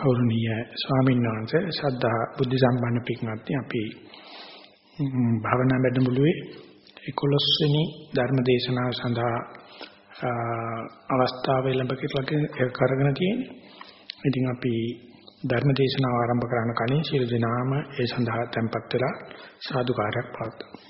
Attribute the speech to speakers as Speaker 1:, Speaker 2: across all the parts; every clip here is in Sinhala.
Speaker 1: ගෞරවනීය ස්වාමීන් වහන්සේ ශ්‍රද්ධා බුද්ධ සම්පන්න පිටුමත්නි අපි භාවනා වැඩමුළුවේ 11 වෙනි ධර්ම දේශනාව සඳහා අවස්ථාව ලැබ කරගෙන තියෙන්නේ. ඉතින් අපි ධර්ම දේශනාව ආරම්භ කරන්න කලින් සියලු දෙනාම ඒ සඳහා tempත් වෙලා සාදුකාරයක් පවත්වමු.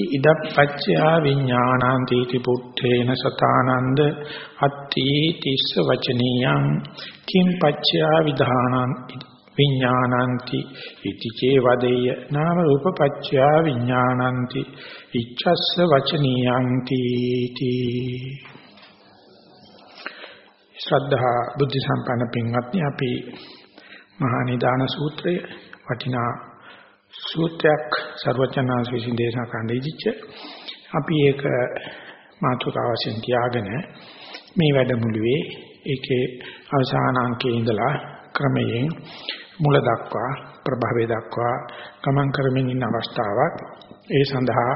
Speaker 1: අත්ති ඉදප්පච්චයා විඥානාන්ති ති පුත්තේන සතානන්ද අත්ති තිස්ස වචනියං කිම් පච්චයා විධානං විඥානාන්ති ඉති චේ වදේය නාම රූප පච්චයා විඥානාන්ති ඉච්ඡස්ස වචනියං තීති ශ්‍රද්ධා බුද්ධ සම්පන්න පින්වත්නි අපි මහා නිදාන සූත්‍රයේ වටිනා සූත්‍රයක් ਸਰවචනාංශ විසින් දේශනා කරන්න ඉදිච්ච. අපි ඒක මාතෘකාව වශයෙන් තියාගෙන මේ වැඩමුළුවේ ඒකේ අවසාන අංකයේ ඉඳලා ක්‍රමයෙන් මුල දක්වා ප්‍රභවය දක්වා ගමන් කරමින් ඉන්න අවස්ථාවක්. ඒ සඳහා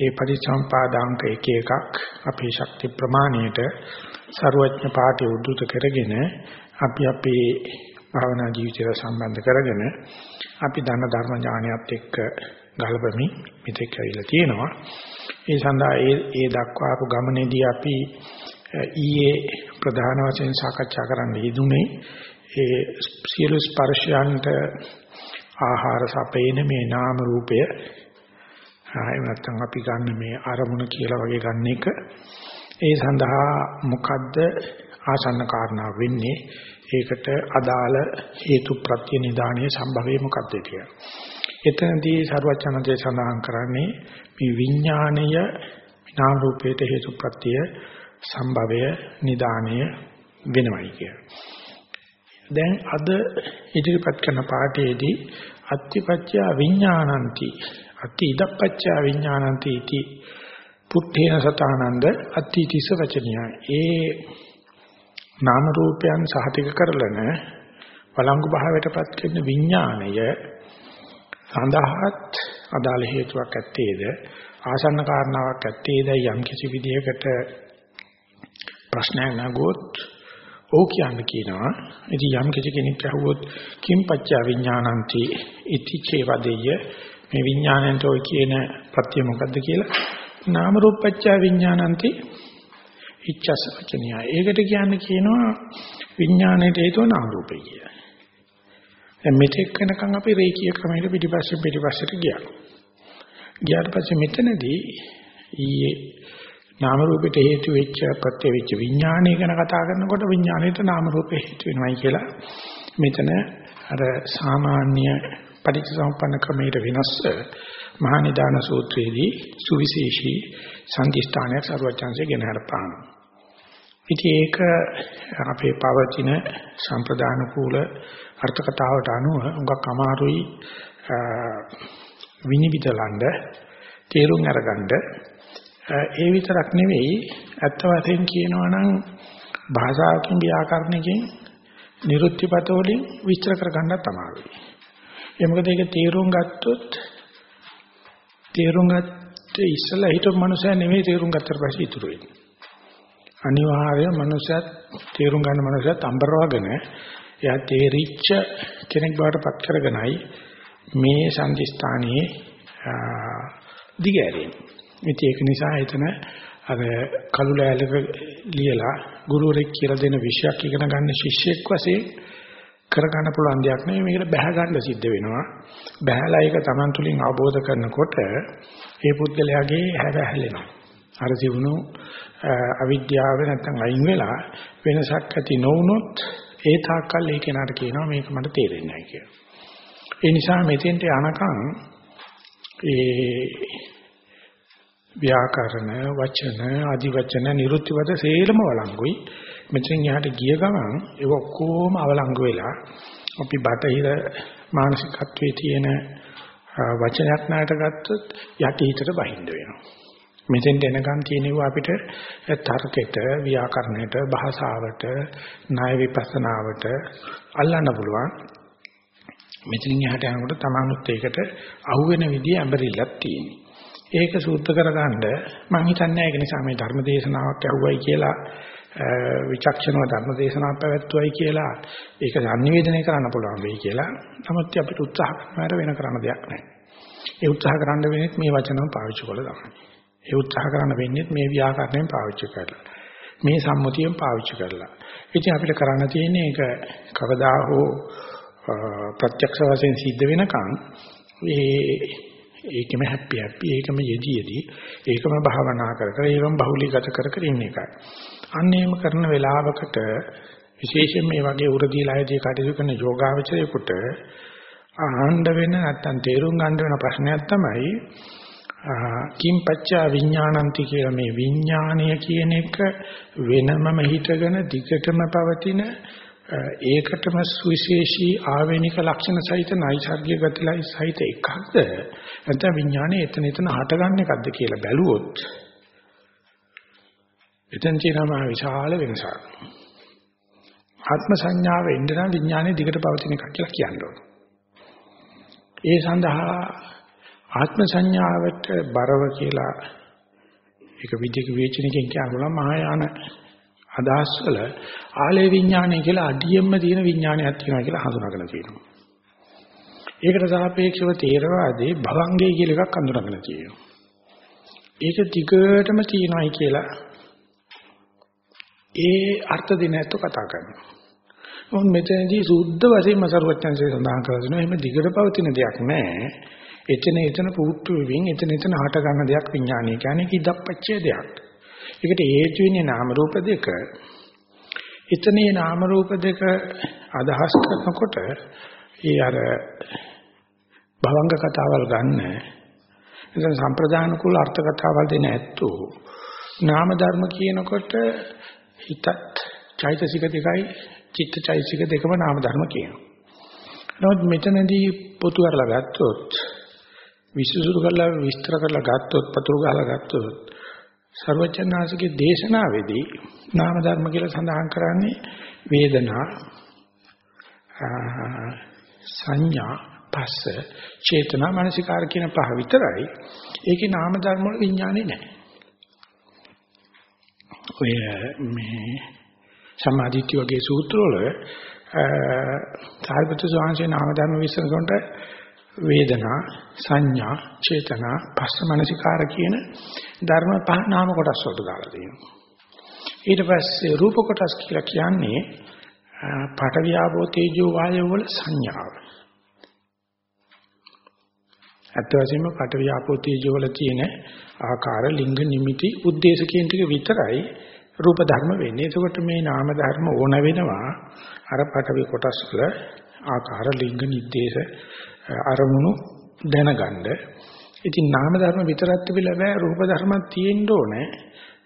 Speaker 1: ඒ පරිසම්පාදාංක එක එකක් අපේ ශක්ති ප්‍රමාණයට ਸਰවඥ පාඨය උද්දුත කරගෙන අපි අපේ භාවනා ජීවිතය සම්බන්ධ කරගෙන අපි දන්න ධර්ම ඥානයත් එක්ක ගලපමින් මෙතෙක් ඇවිල්ලා තියෙනවා. ඒ සඳහා ඒ ඒ දක්වාපු ගමනේදී අපි ඊයේ ප්‍රධාන වශයෙන් සාකච්ඡා කරන්න යෙදුනේ ඒ සියලු ස්පර්ශයන්ට ආහාර සපේන මේ නාම රූපය එහෙම නැත්නම් අපි ගන්න මේ අරමුණ කියලා වගේ ගන්න එක ඒ සඳහා මොකද්ද ආසන්න කාරණා වෙන්නේ ඒකට අදාළ හේතු ප්‍රත්‍ය නිදාණය සම්භවයේ මොකක්ද කියලා. එතනදී සරුවචනන්දේ සඳහන් කරන්නේ මේ විඥාණය නාම රූපයට හේතු ප්‍රත්‍ය සම්භවය නිදාණය වෙනවයි කියලා. දැන් අද ඉදිරිපත් කරන පාඩයේදී අත්‍යපත්‍ය විඥානන්ති අති ඉදප්පච්ච විඥානන්ති इति පුත්තේන සතානන්ද අත්‍යතිස වචනියයි. ඒ නාම රූපයන් සහතික කරලන වළංගු භාවයටපත් කරන විඥාණය සඳහාත් අදාළ හේතුවක් ඇත්තේද? ආසන්න කාරණාවක් ඇත්තේද? යම් කිසි විදිහකට ප්‍රශ්නයක් නගොත් ඕ කියන්නේ කියනවා. ඉතින් යම් කිසි කෙනෙක් අහුවොත් කිම් පච්චා විඥානಂತಿ ඉති චේවදෙය මේ විඥාණයට ඔය කියන ප්‍රත්‍ය මොකද්ද කියලා? නාම රූපච්චා විඥානಂತಿ ඉච්ඡස වචනිය. ඒකට කියන්නේ කියනවා විඥාණයට හේතුව නාම රූපය කියලා. දැන් මෙතෙක් වෙනකන් අපි රේඛීය ක්‍රමයකට පිටිපස්සේ පිටිපස්සට ගියා. ගියාට පස්සේ මෙතනදී ඊයේ නාම රූපයට හේතු වෙච්ච ප්‍රත්‍ය වෙච්ච විඥානය ගැන කතා කරනකොට විඥාණයට නාම රූපේ හේතු වෙනවයි කියලා මෙතන අර සාමාන්‍ය පටිච්චසමුප්පන්න ක්‍රමයට වෙනස් මහා නිදාන සූත්‍රයේදී සුවිශේෂී සංදිස්ථානයක් සරුවචාන්සේ ගෙන හරපානවා. ඉතින් ඒක අපේ පවතින සම්ප්‍රදාන කූල අර්ථකතාවට අනුව උඟක් අමාරුයි විනිවිදලන්න තේරුම් අරගන්න ඒ විතරක් නෙවෙයි ඇත්ත වශයෙන් කියනවා නම් භාෂාවකින් ව්‍යාකරණකින් නිරුත්තිපත වලින් විස්තර කරගන්නත් අමාරුයි. ඒ මොකද ඒක තේරුම් ගත්තොත් තේරුම් ගත්ත ඉස්සලා හිටපු මනුස්සයා නෙවෙයි තේරුම් ගත්තට පස්සේ ඉතුරු වෙන්නේ. අනිවාර්යයෙන් මනුස්සයත් තේරුම් ගන්න මනුස්සයත් අම්බරවගෙන එයා තේරිච්ච කෙනෙක් බවට පත් කරගෙනයි මේ සංදිස්ථානයේ දිගෑරෙන්නේ. ඉතින් ඒක නිසා එතන අර කළු ලෑල්ලක ලියලා ගුරුවරෙක් කියලා දෙන විෂයක් ඉගෙන ගන්න ශිෂ්‍යෙක් වශයෙන් කරගන්න පුළුවන් දෙයක් නෙවෙයි මේකට බැහැ ගන්න සිද්ධ වෙනවා. බැහැලා ඒක Taman තුලින් අවබෝධ කරනකොට ඒ පුද්ගලයාගේ හැවහැලෙනවා. අර ජීවුණු අවිද්‍යාව නැත්තම් අයින් වෙලා වෙනසක් ඇති නොවුනොත් ඒ තාක්කල් ඒ කෙනාට කියනවා මේක මට තේරෙන්නේ නැහැ කියලා. ඒ නිසා මෙතෙන්ට යනකම් ඒ ව්‍යාකරණ වචන আদি වචන නිරුත්තිවද සේලම වළංගුයි. මෙතෙන් එහාට ගිය ගමන් ඒක ඔක්කොම අවලංගු වෙලා අපි බටහිර මානසිකත්වයේ තියෙන වචනයක් නාට ගත්තොත් යටි හිතට බහිඳ වෙනවා. මෙතෙන්ට එනකන් තියෙනවා අපිට තර්කයට, ව්‍යාකරණයට, භාෂාවට, ණය විපස්සනාවට අල්ලන්න පුළුවන්. මෙතනින් එහාට යනකොට තමනුත් ඒකට අහුවෙන විදිය ඇඹරිල්ලක් තියෙනවා. ඒක සූත්‍ර කරගන්න මම හිතන්නේ ඒක නිසා මේ ධර්ම දේශනාවක් ඇහුවයි කියලා විචක්ෂණව ධර්ම දේශනාවක් පැවැත්වුවයි කියලා ඒක sannivedanaya කරන්න පුළුවන් වෙයි කියලා. නමුත් අපිට උත්සාහ කරනවට වෙන කරන්න දෙයක් නැහැ. ඒ උත්සාහ කරන්න වෙන්නේ මේ වචනම පාවිච්චි කළා තමයි. ඒ උත්සාහ කරන්න වෙන්නේ මේ ව්‍යාකරණයෙන් පාවිච්චි කරලා. මේ සම්මුතියෙන් පාවිච්චි කරලා. ඉතින් අපිට කරන්න තියෙන්නේ ඒක කවදා හෝ ප්‍රත්‍යක්ෂ වශයෙන් සිද්ධ වෙනකන් ඒ ඒකම හැපි හැපි ඒකම යෙදී යෙදී ඒකම භාවනා කර කර ඒකම බහුලීගත කර කර ඉන්න එකයි. අන්න එහෙම කරන වෙලාවකට විශේෂයෙන් මේ වගේ උරදීලායේදී කටයුතු කරන යෝගාවචරයෙකුට ආහඬ වෙන නැත්තම් තේරුම් ගන්න වෙන ප්‍රශ්නයක් තමයි කිම් පච්චා විඥානන්ති කියලා මේ විඥානය කියන එක වෙනමම හිටගෙන දිගටම පවතින ඒකටම සුවිශේෂී ආවේනික ලක්ෂණ සහිත නයිසර්ගික ගතිලයි සහිත එකක්ද නැත්නම් විඥානේ එතන එතන හටගන්න එකක්ද කියලා බැලුවොත් එතෙන් තියෙනවා විශාල වෙනසක් ආත්ම සංඥාව එන්න නම් විඥානේ දිගට පවතින එකක් කියලා කියන්න ඕන. ඒ සඳහා ආත්ම සංඥාවට බරව කියලා ඒක විද්‍යික විචිනකින් කියනවා මහායාන අදහස් වල ආලේ විඥානය කියලා අඩියෙන්ම තියෙන විඥානයක් තියෙනවා කියලා හඳුනාගෙන තියෙනවා. ඒකට සාපේක්ෂව තේරවාදී භවංගේ කියලා එකක් හඳුනාගෙන තියෙනවා. ඒක දිගටම තියෙනවායි කියලා ඒ අර්ථ දිනයත් කතා කරනවා. මොන් මෙතනදී සුද්ධ වශයෙන්ම සරුවත්යන්සේ සඳහන් කරලා දෙනවා එහෙම දිගට පවතින දෙයක් නැහැ. එතන එතන පුහුට්ටු වෙමින් එතන එතන හට ගන්න දෙයක් විඥානය කියන්නේ කිදප්පච්චය දෙයක්. ඒකට හේතු වෙන්නේ නාම රූප දෙක. එතනේ නාම රූප දෙක අදහස් කරනකොට ඒ අර භවංග කතාවල් ගන්න එතන සම්ප්‍රදාන කුල අර්ථ කතාවල් දෙන ඇත්තෝ නාම ධර්ම කියනකොට හිතත් චෛතසික දෙකයි චිත්ත චෛතසික දෙකම නාම ධර්ම කියනවා. නමුත් මෙතනදී පොතු අරලා ගත්තොත් විශ්සුසුරු කරලා විස්තර කරලා ගත්තොත් පතුරු ගහලා ගත්තොත් සර්වචන්නාසිකේ දේශනාවේදී නාම ධර්ම කියලා සඳහන් කරන්නේ වේදනා සංඥා පස්ස චේතනා මනසිකාර කියන පහ විතරයි. ඒකේ නාම ධර්ම වල විඥානේ නැහැ. ඔය මේ සමාධිත්‍ය වගේ සූත්‍රවල සාරිපුත්‍ර ස්වාමීන් නාම ධර්ම විශ්ලේෂණ කරනකොට වේදනා සංඥා චේතනා පස්ස මනසිකාර කියන ධර්ම පහ නාම කොටස් වලට දාලා තියෙනවා. ඊට පස්සේ රූප කොටස් කියලා කියන්නේ පටවියාපෝ තේජෝ වායෝ වල සංඥාව. අත් වශයෙන්ම පටවියාපෝ තේජෝ වල තියෙන ආකාර ලිංග නිමිති ಉದ್ದೇಶ කියන ටික විතරයි රූප ධර්ම වෙන්නේ. එතකොට මේ නාම ධර්ම ඕන වෙනවා. අර පටවි කොටස් වල ආකාර ලිංග නිर्देश අරමුණු දැනගන්න. ඉතින් නාම ධර්ම විතරක් තිබිලා බෑ රූප ධර්මත් තියෙන්න ඕනේ.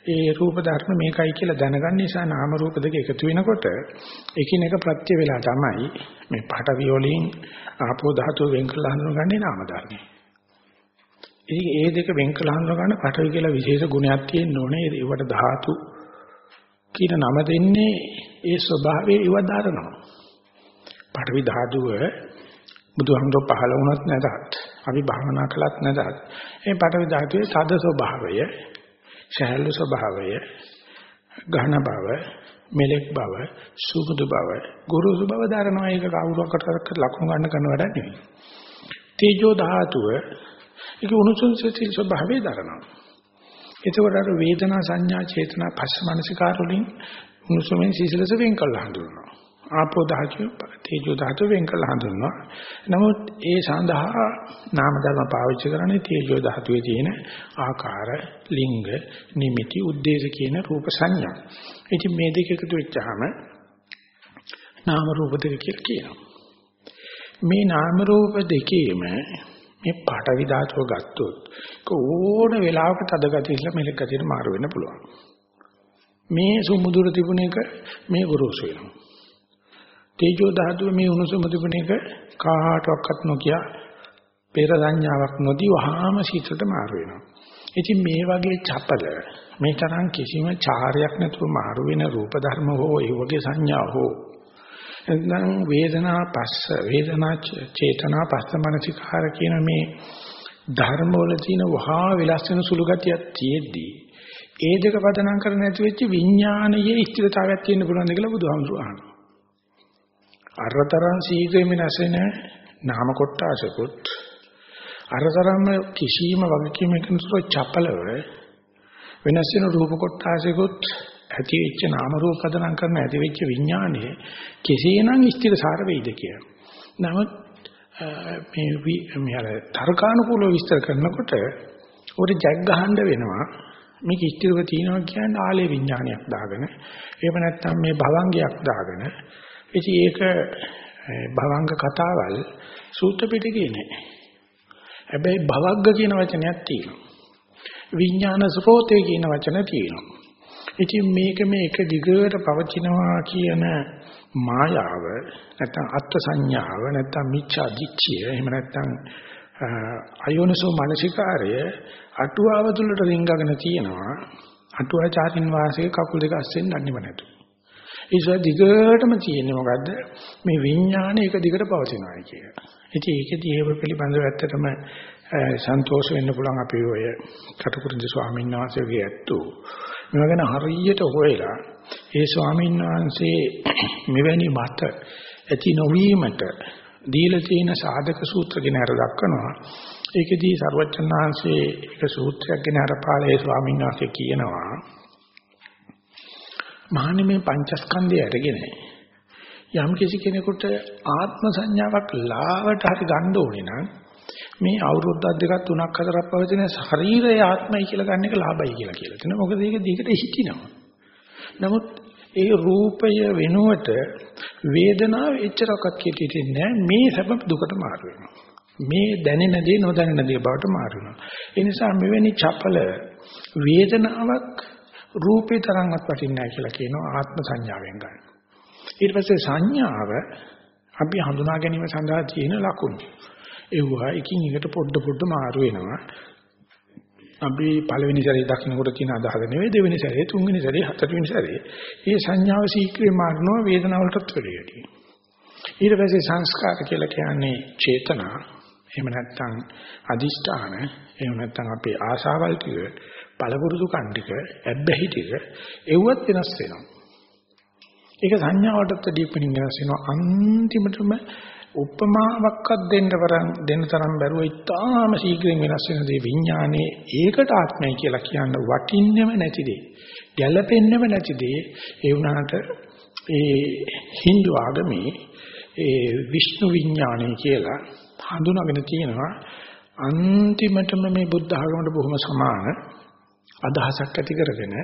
Speaker 1: ඒ රූප ධර්ම මේකයි කියලා දැනගන්න නිසා නාම රූප දෙක එකතු වෙනකොට එකිනෙක ප්‍රත්‍ය වේලා තමයි මේ පටවි වලින් ආපෝ ධාතුව වෙන් කරලා හඳුනගන්නේ නාම ධර්මයි. ඉතින් ඒ දෙක වෙන් කරලා හඳුනගන්න පටවි කියලා විශේෂ ගුණයක් තියෙන්න ඕනේ. ඒවට ධාතු කියන නම දෙන්නේ ඒ ස්වභාවයේ ඉව දරනවා. පඨවි ධාතුව බුදුහමෝ පහළ වුණත් නැතත් අපි භාවනා කළත් නැතත් මේ පඨවි ධාතුවේ තද ස්වභාවය, ශාලු ස්වභාවය, ඝන බව, මෙලෙක් බව, සුබුදු බව, ගුරුසු බව දරනවා. ඒක කවුරකට ලකුණු ගන්න කරන වැඩක් නෙවෙයි. තේජෝ ධාතුව ඒක උණුසුම් සිසිල් ස්වභාවය දරනවා. එතකොට අර වේදනා සංඥා චේතනා පස්ස මනසිකාර වලින් උණුසුමෙන් සිසිලස වෙන් කළා හඳුනනවා. ආපෝ ධාතු තේජෝ ධාතු වෙන් කළා හඳුනනවා. නමුත් ඒ සඳහා නාම ධර්ම පාවිච්චි කරන්නේ තේජෝ ධාතුවේ තියෙන ආකාර, ලිංග, නිමිති, උද්දේශ කියන රූප සංඥා. ඉතින් මේ දෙක එකතු වෙච්චාම නාම රූප දෙක කියලා කියනවා. මේ නාම රූප දෙකේම මේ පාඨවි ධාතුව ගත්තොත් ඕන වෙලාවකට අද ගතියලා මෙලක ගතියට මාරු වෙන්න පුළුවන්. මේ සුමුදුර තිබුණ එක මේ ගුරුසු වෙනවා. තේජෝ ධාතුව මේ උණුසුම තිබුණ එක කාටවත් නොකිය පෙර සංඥාවක් නොදී වහාම සිතට මාරු වෙනවා. ඉතින් මේ වගේ චපල මේ තරම් කිසිම චාරයක් නැතුව මාරු වෙන රූප ධර්ම හෝ ඒ වගේ සංඥා හෝ එතනම් වේදනා පස්ස වේදනා චේතනා පස්ස මනසිකාර කියන මේ ධර්ම වල තියෙන වහා විලස් වෙන සුළු ගතියක් තියෙද්දී ඒ දෙක පදනම් කර නැති වෙච්ච විඥානයේ ස්ථිරතාවයක් තියෙන්න පුළුවන් ද කියලා බුදුහාමුදුරුවෝ අහනවා. අරතරන් සීඝ්‍රයෙන් වෙනසෙන නාම කොටාසකුත් අරතරම්ම කිසියම් වගකීමකින් තොර චපලව වෙනස් වෙන රූප කොටාසකුත් ඇති වෙච්ච නාම රූප පදනම් කරන ඇති වෙච්ච විඥානයේ කෙසේනම් ස්ථිරසාර වෙයිද කියලා. නමුත් මේ මේ අර තර්කානුකූලව විස්තර කරනකොට උඩ ජග් ගහන්න වෙනවා. මේක ස්ථිරව තියෙනවා කියන්නේ ආලේ විඥානයක් දාගෙන එහෙම නැත්නම් මේ භවංගයක් දාගෙන ඉතින් ඒක භවංග කතාවල් සූත්‍ර පිටකේ නෑ. හැබැයි භවග්ග කියන වචනයක් තියෙනවා. විඥාන ස්රෝතේ කියන වචන තියෙනවා. ඉතින් මේක මේ එක දිගට පවතිනවා කියන මායාව නැත්නම් අත්ත් සංඥාව නැත්නම් මිච්ඡා දිච්ඡය එහෙම නැත්නම් අයෝනසෝ මානසිකාරය අටුවාව තුළට රිංගගෙන තියෙනවා අටුවාචාරින් වාසයේ කකුල් දෙක අස්සෙන් දන්නේම නැතු. ඒසොය දිගටම තියෙන්නේ මොකද්ද මේ විඥානය එක දිගට පවතිනවා කිය. ඉතින් ඒකදී ඒව පිළිබඳව ඇත්තටම සන්තෝෂ වෙන්න පුළුවන් අපි ඔය කටුකුරුන්ද ස්වාමීන් වහන්සේගේ ඇත්තෝ මේවා ගැන හරියට හොයලා ඒ ස්වාමීන් වහන්සේ මෙවැනි මත ඇති නොවීමට දීලා තියෙන සාධක සූත්‍ර ගැන අර දක්වනවා. ඒකෙදී සර්වචන් වහන්සේ එක සූත්‍රයක් ගැන අර පාළේ ස්වාමීන් වහන්සේ කියනවා මහන්නේ මේ පංචස්කන්ධය අරගෙන යම් කිසි කෙනෙකුට ආත්ම සංඥාවක් ලාවට හරි ගන්න ඕනේ නම් මේ අවුරුද්දක් දෙකක් තුනක් හතරක් පවතින ශරීරය ආත්මයි කියලා ගන්න එක ලාභයි කියලා කියලා තියෙනවා. මොකද ඒක දිගට හිටිනවා. නමුත් ඒ රූපය වෙනුවට වේදනාව එච්චරක්වත් කෙටිෙන්නේ නැහැ. මේ සැප දුකට මාරු වෙනවා. මේ දැනෙන දේ නොදැනෙන දේ බවට මාරු වෙනවා. ඒ නිසා මෙවැනි චපල වේදනාවක් රූපේ තරම්වත් වටින්නේ නැහැ කියලා කියනවා ආත්ම සංඥාවෙන් ගන්න. ඊට පස්සේ සංඥාව අපි හඳුනා ගැනීම සඳහා තියෙන ලකුණු. ඒවා එකින් එකට පොඩ පොඩ මාරු වෙනවා. අපි පළවෙනි සැරේ දකින්නකොට තියෙන අදහස නෙවෙයි දෙවෙනි සැරේ තුන්වෙනි සැරේ හතරවෙනි සැරේ මේ සංඥාව සීක්‍රේ මාර්ගනවා වේදනාවලටත් වැඩි. ඊට පස්සේ සංස්කාර කියලා කියන්නේ චේතනා එහෙම නැත්නම් අදිෂ්ඨාන එහෙම නැත්නම් අපේ ආශාවල් ටික පළපුරුදු කණ්ඩික ඇබ්බැහි ටික එව්වත් වෙනස් වෙනවා. ඒක සංඥාවටත් දීපණින් වෙනස් වෙනවා අන්තිමටම උපමාවක්වත් දෙන්න තරම් දෙන්න තරම් බැරුව ඉතාම ශීඝ්‍රයෙන් වෙනස් වෙන දේ විඥානයේ ඒකට ආත්මය කියලා කියන්න වටින්නේම නැති දේ. ගැළපෙන්නේම නැති දේ ඒ වුණාට ඒ Hindu ආගමේ ඒ විෂ්ණු විඥානය කියලා හඳුනාගෙන තියෙනවා අන්තිමටම මේ බුද්ධ ආගමට බොහොම සමාන අදහසක් ඇති කරගෙන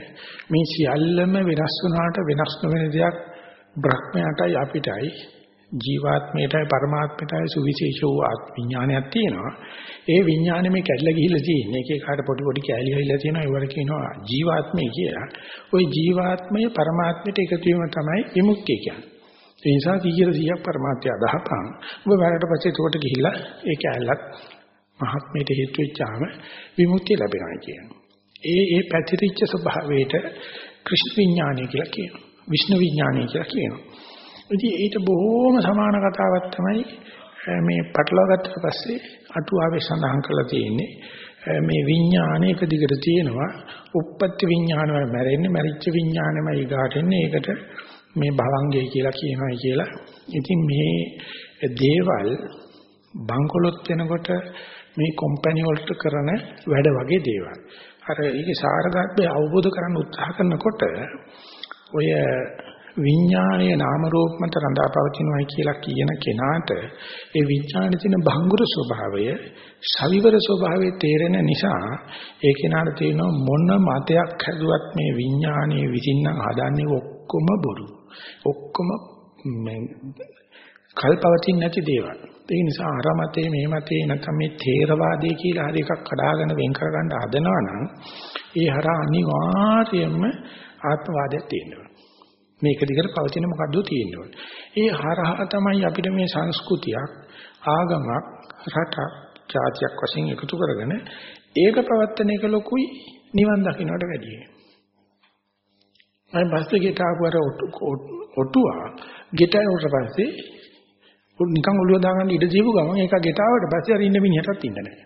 Speaker 1: මේ සියල්ලම වෙනස් වුණාට වෙනස් නොවන දෙයක් බ්‍රහ්මයාටයි අපිටයි ජීවාත්මයටයි පරමාත්මයටයි සුවිශේෂ වූ විඥානයක් තියෙනවා. ඒ විඥානෙ මේ කැඩලා ගිහිල්ලා තියෙන්නේ. එක එකාට පොඩි පොඩි කැලි ගහිලා තියෙනවා. ඒවට කියනවා ජීවාත්මය කියලා. ওই ජීවාත්මය පරමාත්මයට එකතු වීම තමයි විමුක්තිය කියන්නේ. ඒ නිසා 100 100ක් පරමාර්ථය අදහපන්. ඔබ වැඩට පස්සේ ඒකට ගිහිල්ලා ඒ කැලලත් මහත්මයට හේතු වෙච්චාම විමුක්තිය ලැබෙනවා කියනවා. ඒ ඒ පැතිරිච්ච ස්වභාවයට කෘෂ්ණ විඥානය කියලා කියනවා. විෂ්ණු විඥානය කියලා කියනවා. ඉතින් ඊට බොහෝම සමාන කතාවක් තමයි මේ පටලවා ගත්තට පස්සේ අටුවාවේ සඳහන් කරලා තියෙන්නේ මේ විඥානය එක දිගට තියෙනවා උප්පත්ති විඥානවල මැරෙන්නේ මැරිච්ච විඥානෙමයි ඊගාට එන්නේ ඒකට මේ භවංගය කියලා කියනවා කියලා ඉතින් මේ දේවල් බංකොලොත් වෙනකොට මේ කම්පැනි වලට කරන වැඩ වගේ දේවල් අර ඒකේ සාරගතය අවබෝධ කරගන්න උත්සාහ කරනකොට ඔය විඥානයේ නාම රූප මත රඳා පවතිනවායි කියලා කියන කෙනාට ඒ විඥානයේ තියෙන භංගුර ස්වභාවය, සවිවර ස්වභාවය තේරෙන නිසා ඒ කෙනාට තියෙන මොන මතයක් හැදුවත් මේ විඥානයේ විසින්නම් හදන්නේ ඔක්කොම බොරු. ඔක්කොම කල්පවතින් නැති දේවල්. ඒ නිසා අර මතේ මේ මතේ නැත්නම් මේ තේරවාදයේ කියලා හරි එකක් කඩාගෙන වෙන් කරගන්න හදනවා නම් ඒ හරහා අනිවාර්යයෙන්ම ආත්මවාදයක් තියෙනවා. මේක දිගට පවතින මොකද්ද තියෙන්නේ. ඒ හරහා තමයි අපිට මේ සංස්කෘතියක් ආගමක් රටක් ජාතියක් වශයෙන් එකතු කරගෙන ඒක පවත්තන එක ලොකුයි නිවන් දකින්නට වැඩියි. මම බස් එකේ තාපුවර ඔටුවා ගෙටය උඩ පස්සේ නිකන් ඔළුව දාගන්න ඉඩ දීපු ගමන් ඒක ගෙටාවට පස්සේ අර ඉන්න මිනිහටත් ඉන්න නැහැ.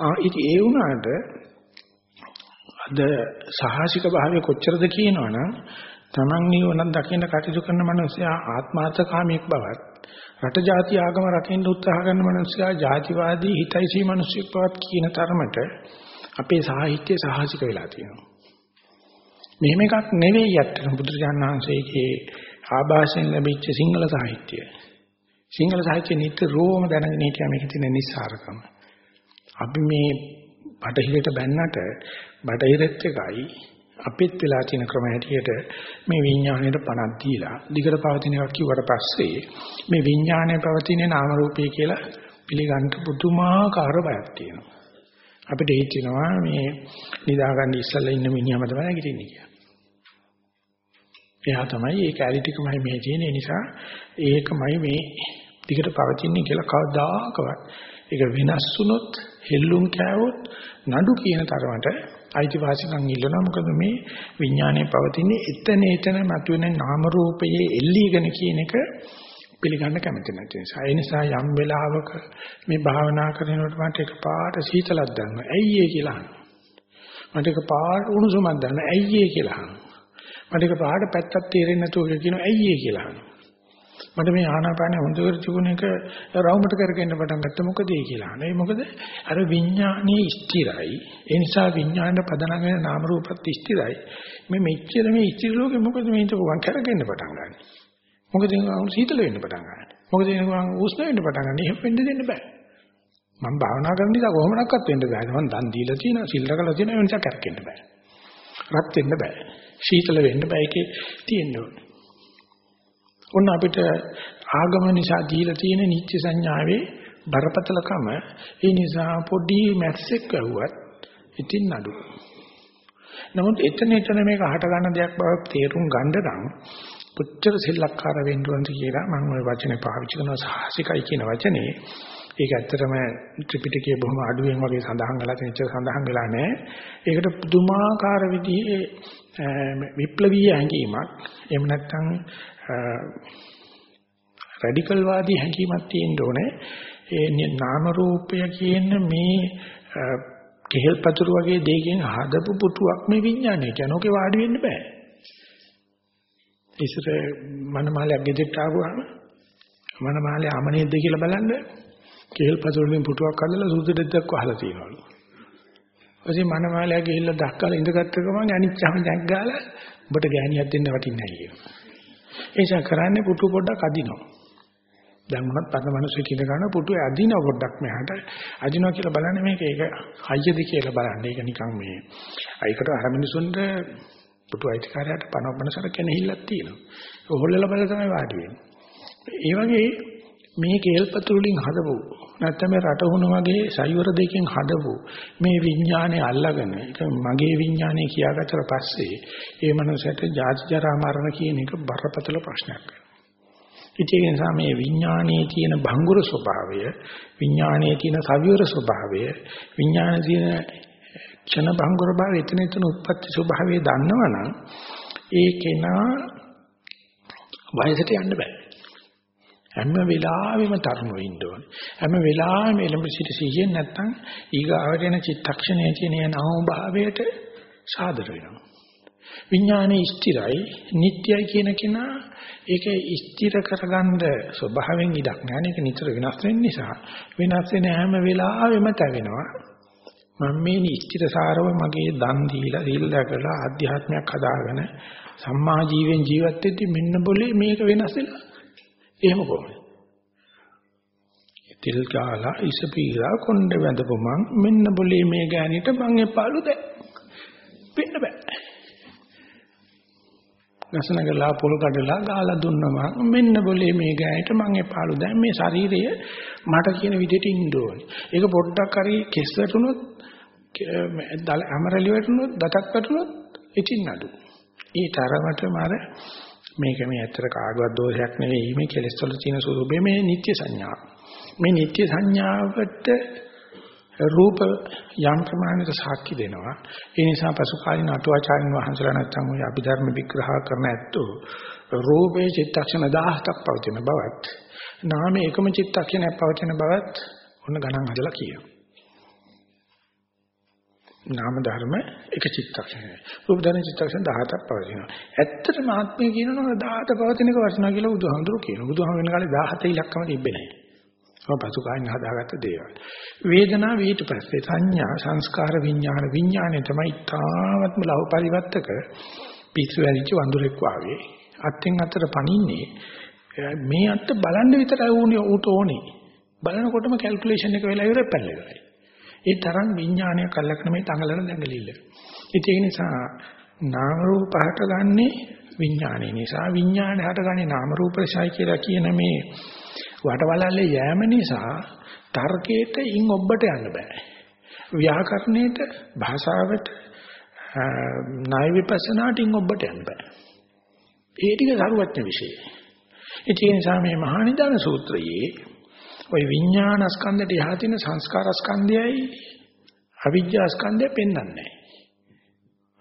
Speaker 1: ආ ඉතින් ඒ වුණාට අද සාහසික භාවය කොච්චරද කියනවනම් Taman නිවනක් දකින්න කටයුතු කරන මනුස්සයා ආත්මාර්ථකාමීක් බවත් රට ජාති ආගම රකින්න උත්සාහ කරන මනුස්සයා ජාතිවාදී හිතයිසී මිනිස්සෙක් බවත් කියන තරමට අපේ සාහිත්‍ය සාහසික වෙලා තියෙනවා. මෙහෙම එකක් නෙවෙයි අත්තන බුදුරජාණන් වහන්සේගේ ආభాෂයෙන් ලැබිච්ච සිංහල සාහිත්‍යය. සිංහල සාහිත්‍ය නිතරම දැනගෙන හිටියා මේකේ තියෙන නිස්සාරකම. අපි මේ බටහිරට බැන්නට බටහිරත් එකයි අපිත් වෙලා තියෙන ක්‍රම හැටියට මේ විඥාණයට පණක් දීලා දිගට පවතින එකක් කිව්වට පස්සේ මේ විඥාණය පවතින නාම රූපය කියලා පිළිගන්න පුදුමාකාර බයක් තියෙනවා. අපිට හිතෙනවා මේ නිදාගන්න ඉස්සල්ලා ඉන්න මිනිහම තමයි නැගිටින්නේ කියලා. එයා තමයි ඒ කැලිටිකමයි මේ තියෙන නිසා ඒකමයි මේ දිගට පවතින්නේ කියලා කවදාකවත්. ඒක වෙනස් වුණොත් හෙල්ලුම් කෑවොත් නඩු කියන තරමට අයිතිවාසිකම් ඉල්ලනවා. මොකද මේ විඥානයේ පවතින්නේ එතන එතන මතුවෙන නාම රූපයේ එල්ලීගෙන කියන එක පිළිගන්න කැමති නැති නිසා. ඒ නිසා යම් වෙලාවක මේ භාවනා කරනකොට මට එකපාරට සීතලක් දැනෙනවා ඇයි ඒ කියලා අහනවා. මට එකපාරට උණුසුමක් දැනෙනවා ඇයි ඒ කියලා අහනවා මට එකපාරට පැත්තක් තේරෙන්නේ නැතුව කියනවා ඇයි ඒ කියලා අහනවා මට මේ ආනාපාන හොඳට තිබුණ එක රවුමට කරගෙන පටන් ගත්තා මොකද ඒ කියලා. නේ මොකද අර විඥානයේ ස්ථිරයි. ඒ නිසා විඥාණයට පදනම් වෙන නාම රූපත් ස්ථිරයි. මේ මෙච්චර මේ ස්ථිර ලෝකෙ මොකද මේ වන් කරගෙන පටන් ගන්න. මොකද ඒක සීතල වෙන්න පටන් ගන්න. මොකද ඒක උෂ්ණ වෙන්න පටන් ගන්න. එහෙම වෙන්න දෙන්න බෑ. මම භාවනා කරන නිසා කොහොමඩක්වත් වෙන්න බෑ. මම දන් දීලා තියෙනවා, සිල් රැකලා තියෙනවා, ඒ නිසා කරකෙන්න බෑ. රත් වෙන්න බෑ. සීතල වෙන්න බෑ. ඒකේ තියෙන්න ඕනේ. ඔන්න අපිට ආගම නිසා දීලා තියෙන නිත්‍ය සංඥාවේ බරපතලකම ඒ නිසා පොඩි මැස්සෙක් ඇහුවත් ඉතින් නඩු. නමුත් එතන එතන මේක හට ගන්න දෙයක් බව තේරුම් ගන්න නම් කොච්චර සෙල්ලක්කාර වෙන්න ඕනද කියලා මම ওই වචනේ පාවිච්චි කරනවා සාහසිකයි කියන වචනේ. ඒක ඇත්තටම ත්‍රිපිටකයේ බොහොම අඩුවෙන් වගේ සඳහන් වෙලා තියෙන ඉච්ඡ සඳහන් වෙලා නැහැ. ඒකට පුදුමාකාර විදිහේ විප්ලවීය හැඟීමක් එහෙම නැත්නම් රැඩිකල් වාදී හැඟීමක් තියෙන්න ඕනේ. ඒ නාම රූපය කියන මේ කෙහෙල් පතුරු වගේ දෙයකින් හදපු පුටුවක් මේ විඥානය කියන ඔකේ වාඩි වෙන්න බෑ. ඉස්සර මනමාලයක් ගෙදරට ආවම මනමාලේ අමනේද්ද කියලා බලන්න කෙහෙල් පතුරුකින් පුටුවක් හදලා සුදු දෙද්දක් වහලා තියනවලු. ඊපස්සේ මනමාලයා ගිහිල්ලා දක්කලා ඉඳගත්ත ගමන් අනිච්චම ජග් ගාලා ඔබට ගෑණියක් දෙන්න වටින්නේ නැහැ කියනවා. ඒ නිසා කරන්නේ පුටු පොඩ්ඩක් අදිනවා. දැන් මොනවත් පරණ මිනිස්සු කියන ගාන පුටුවේ අදින පොඩ්ඩක් මෙහාට අදිනවා කියලා බලන්නේ මේක ඒක හයියද කියලා බලන්න. ඒක නිකන් මේ අයිකට අර මිනිසුන්ට පුටු අයිතිකාරයට පනවපනසර කෙනෙහිල්ලක් තියෙනවා. ඒක හොල්ලලා බලලා තමයි වාඩි වෙන්නේ. ඒ වගේ මේ කේල්පතු වලින් හදපු නැත්නම් මේ රටහුණ වගේ සයවර දෙකෙන් හදපු මේ විඥානය අල්ලගෙන ඒක මගේ විඥානය කියාගත්තට පස්සේ ඒ මනුස්සයට ජාති ජරා මරණ කියන එක බරපතල ප්‍රශ්නයක් වෙනවා. ඒ නිසා මේ විඥානයේ තියෙන භංගුර ස්වභාවය විඥානයේ තියෙන සවිවර ස්වභාවය විඥානයේ තියෙන ක්ෂණ භංගුර භාවය එතන එතන උත්පත්ති ස්වභාවය දන්නවනම් ඒ කෙනා වයසට යන්න බෑ. හැම වෙලාවෙම තරුණ වෙන්න ඕනේ. හැම වෙලාවෙම එළඹ සිට සිහියෙන් නැත්තම් ඊගාවට එන චිත්තක්ෂණයේ තියෙන නවම භාවයට සාදර වෙනවා. විඥානේ ස්ථිරයි, නිට්ටයයි කියන කෙනා ඒක ස්ථිර කරගන්න ස්වභාවයෙන් ඉඩක් නැහැ. ඒක නිතර වෙනස් වෙන නිසා වෙනස් වෙන හැම වෙලාවෙම තැවෙනවා. මම මේ ස්ථිර සාරව මගේ දන් දීලා සීල් දැකලා ආධ්‍යාත්මයක් හදාගෙන සම්මා ජීවෙන් ජීවත් වෙද්දි මෙන්න બોලේ මේක වෙනස් වෙලා එහෙම කොහොමද? තිල් කාලා ඉස පීලා කොණ්ඩ වැඳපු මං මෙන්න બોලේ මේ ගෑනිට මං එපාලු දැන්. වෙන්න බෑ. ගසනගලා පොල් කඩලා ගාලා දුන්නා මං මෙන්න બોලේ මේ ගෑනිට මං එපාලු දැන් මේ ශරීරය මට කියන විදිහට ඉන්න ඕනේ. ඒක පොඩ්ඩක් හරි කෙස් වැටුනොත් අමරලි වැටුනොත් දතක් වැටුනොත් ඉතින් නඩු. ඒ තරමටම අර මේක මේ ඇත්තට කාගවත් දෝෂයක් නෙවෙයි මේ කෙලෙස් වල තියෙන ස්වරූපේ මේ නිත්‍ය සංඥාව. මේ නිත්‍ය සංඥාවට රූප යම් ප්‍රමාණයකට සාක්ෂි දෙනවා. ඒ නිසා පසු කාලින අටුවාචාර්යන් වහන්සේලා නැත්තම් ඔය අභිධර්ම විග්‍රහ කරන ඇත්තෝ රූපේ චිත්තක්ෂණ 17ක් පවතින බවත් නාමයේ එකම චිත්තක්ෂණයක් පවතින බවත් ඔන්න ගණන් හදලා කියනවා. නාම ධර්ම එක චිත්තක්ෂණය. රූප ධර්ම චිත්තක්ෂණ 17ක් පවතිනවා. ඇත්තටම ආත්මය කියනවනේ 17 පවතින එක වටිනා කියලා බුදුහාමුදුරු කියනවා. බුදුහාම වෙන කාලේ 17 ඉලක්කම තිබ්බේ නැහැ. ඒක පසු කායින් හදාගත්ත දේවල්. වේදනාව ඊට පස්සේ සංඥා සංස්කාර විඥාන විඥානය තමයි තාමත්ම ලව පරිවර්තක පිස්සු වැලිච්ච වඳුරෙක් වාගේ අත්ෙන් අතට පනින්නේ මේ අත්ත බලන්න විතරයි ඕනේ ඌට ඕනේ. බලනකොටම කැල්කියුලේෂන් එක වෙලා ඉවරයි පැල්ලෙයි. ඒ තරම් විඥානයක් අල්ලගෙන මේ තංගලන දැඟලිල්ල. ඒක නිසා නාම රූප පහට ගන්නේ විඥානය නිසා විඥානය හටගන්නේ නාම රූප රසයි කියලා කියන මේ වටවලල්ලේ යෑම නිසා තර්කයට ඉන් ඔබට යන්න බෑ. ව්‍යාකරණයට භාෂාවට ණය විපස්සනාට ඉන් ඔබට යන්න බෑ. ඒ ටික සරුවත්න විශේෂය. ඒ නිසා මේ මහා නිදාන සූත්‍රයේ ওই විඥානස්කන්ධයට යහ තියෙන සංස්කාරස්කන්ධයයි අවිජ්ජාස්කන්ධය පෙන්වන්නේ නැහැ.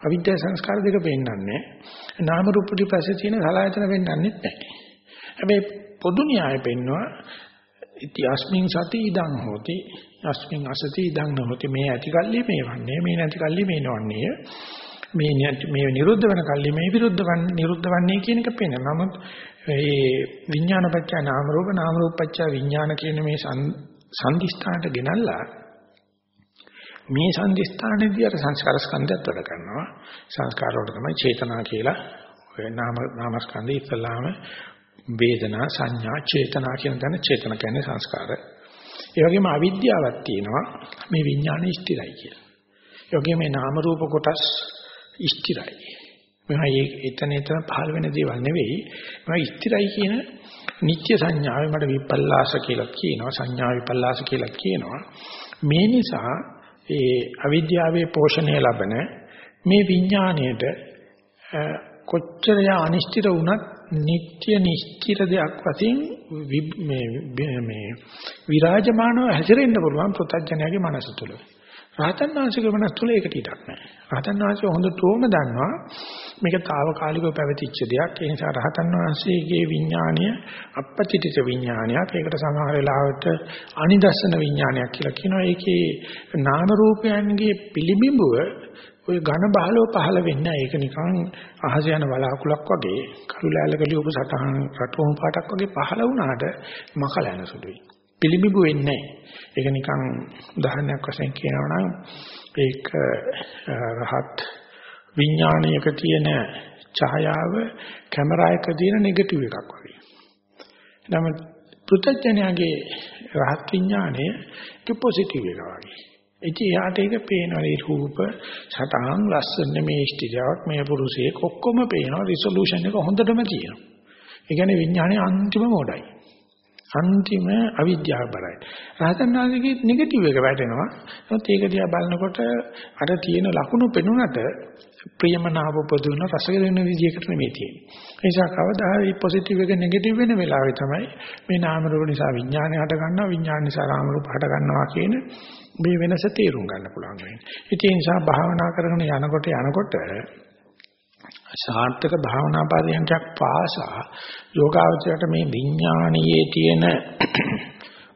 Speaker 1: අවිද්‍යා සංස්කාර දෙක පෙන්වන්නේ නාම රූප පිටපස්සේ තියෙන සලආයතන පෙන්වන්නේ නැහැ. හැබැයි පොදු න්‍යාය පෙන්වුවා ඉති අස්මින් සති ඉදං හෝති අස්මින් අසති ඉදං නොහොති මේ ඇති කල්ලි මේ වන්නේ මේ නැති කල්ලි මේ නොවන්නේ මේ මේ නිරුද්ධ වෙන කල්ලි මේ විරුද්ධ වන් නිරුද්ධ වන්නේ කියන එක පේන. නමුත් මේ විඥානපච්ච නාම රූප නාම රූපපච්ච විඥාන කියන මේ සංදිස්ථානට ගෙනල්ලා මේ සංදිස්ථානයේදී අර සංස්කාර ස්කන්ධයත් වැඩ කරනවා. සංස්කාර වලට තමයි චේතනා කියලා ඔය නාම නාමස්කන්ධය ඉස්සලාම වේදනා සංඥා චේතනා කියන දන චේතන කියන්නේ සංස්කාර. ඒ වගේම අවිද්‍යාවක් තියෙනවා මේ විඥාන ඉෂ්ටිරයි කියලා. ඒ වගේම මේ නාම රූප කොටස් ස්ථිරයි. මේවා එතන එතන පහළ වෙන දේවල් නෙවෙයි. මේවා ස්ථිරයි කියන නිත්‍ය සංඥාවේ මට විපල්ලාස කියලා කියනවා. සංඥා විපල්ලාස කියලා කියනවා. මේ නිසා ඒ අවිද්‍යාවේ පෝෂණය ලබන මේ විඥාණයට කොච්චර යා අනිශ්චිත වුණත් නිත්‍ය නිශ්චිත දෙයක් වශයෙන් මේ මේ විරාජමානව හැසිරෙන්න පුළුවන් ප්‍රත්‍යඥයාගේ මනස තුළ. රහතන් වහන්සේගේ මනස තුල ඒකට ඉඩක් නැහැ. රහතන් වහන්සේ හොඳටම දන්නවා මේක తాවකාලිකව පැවතිච්ච දෙයක්. ඒ නිසා රහතන් වහන්සේගේ විඥාණය අපපතිතිත විඥානයක්. ඒකට සමහර වෙලාවට අනිදස්සන විඥානයක් කියලා කියනවා. ඒකේ නාම රූපයන්ගේ පිළිබිඹුව ඔය ඝන බහලව පහළ වෙන්නේ ඒක නිකන් අහස යන වලාකුලක් වගේ කළු ලෑල්ලක ලියපු සටහන් රටෝම් පාටක් වගේ පහළ වුණාට මකල යන සුළුයි. පිළිඹු වෙන්නේ නැහැ. ඒක නිකන් උදාහරණයක් වශයෙන් කියනවා නම් ඒක රහත් විඥානයක තියෙන ඡායාව කැමරා එක දින නෙගටිව් එකක් වගේ. නමුත් පෘථග්ජනයාගේ රහත් විඥානය පොසිටිව් එක වගේ. ඉතින් යාට ඒක පේනවා ඒ රූප සටහන් ලස්සන මේ ඉෂ්ටිජාවක් මේ පුරුෂයෙක් ඔක්කොම පේනවා රිසොලූෂන් එක හොඳටම තියෙනවා. ඒ කියන්නේ විඥානයේ අන්තිම මොඩයි. අන්තිම අවිද්‍යාව බලයි. රහතන් වහන්සේගේ නෙගටිව් එක වැටෙනවා. ඒත් ඒක දිහා බලනකොට අර තියෙන ලකුණු පෙනුනට ප්‍රියමනාප උපදින රස දෙන විදියකට නෙමෙයි තියෙන්නේ. ඒ නිසා කවදා හරි පොසිටිව් එක නෙගටිව් වෙන වෙලාවේ තමයි මේ නාම රූප නිසා විඥානය හට ගන්නවා විඥාන නිසා නාම රූප හට ගන්නවා කියන මේ වෙනස තේරුම් ගන්න පුළුවන් වෙන්නේ. ඒ නිසා භාවනා කරගෙන යනකොට යනකොට සාර්ථක භාවනා පරියන්ඛයක් පාසා යෝගාවචරයට මේ විඥානයේ තියෙන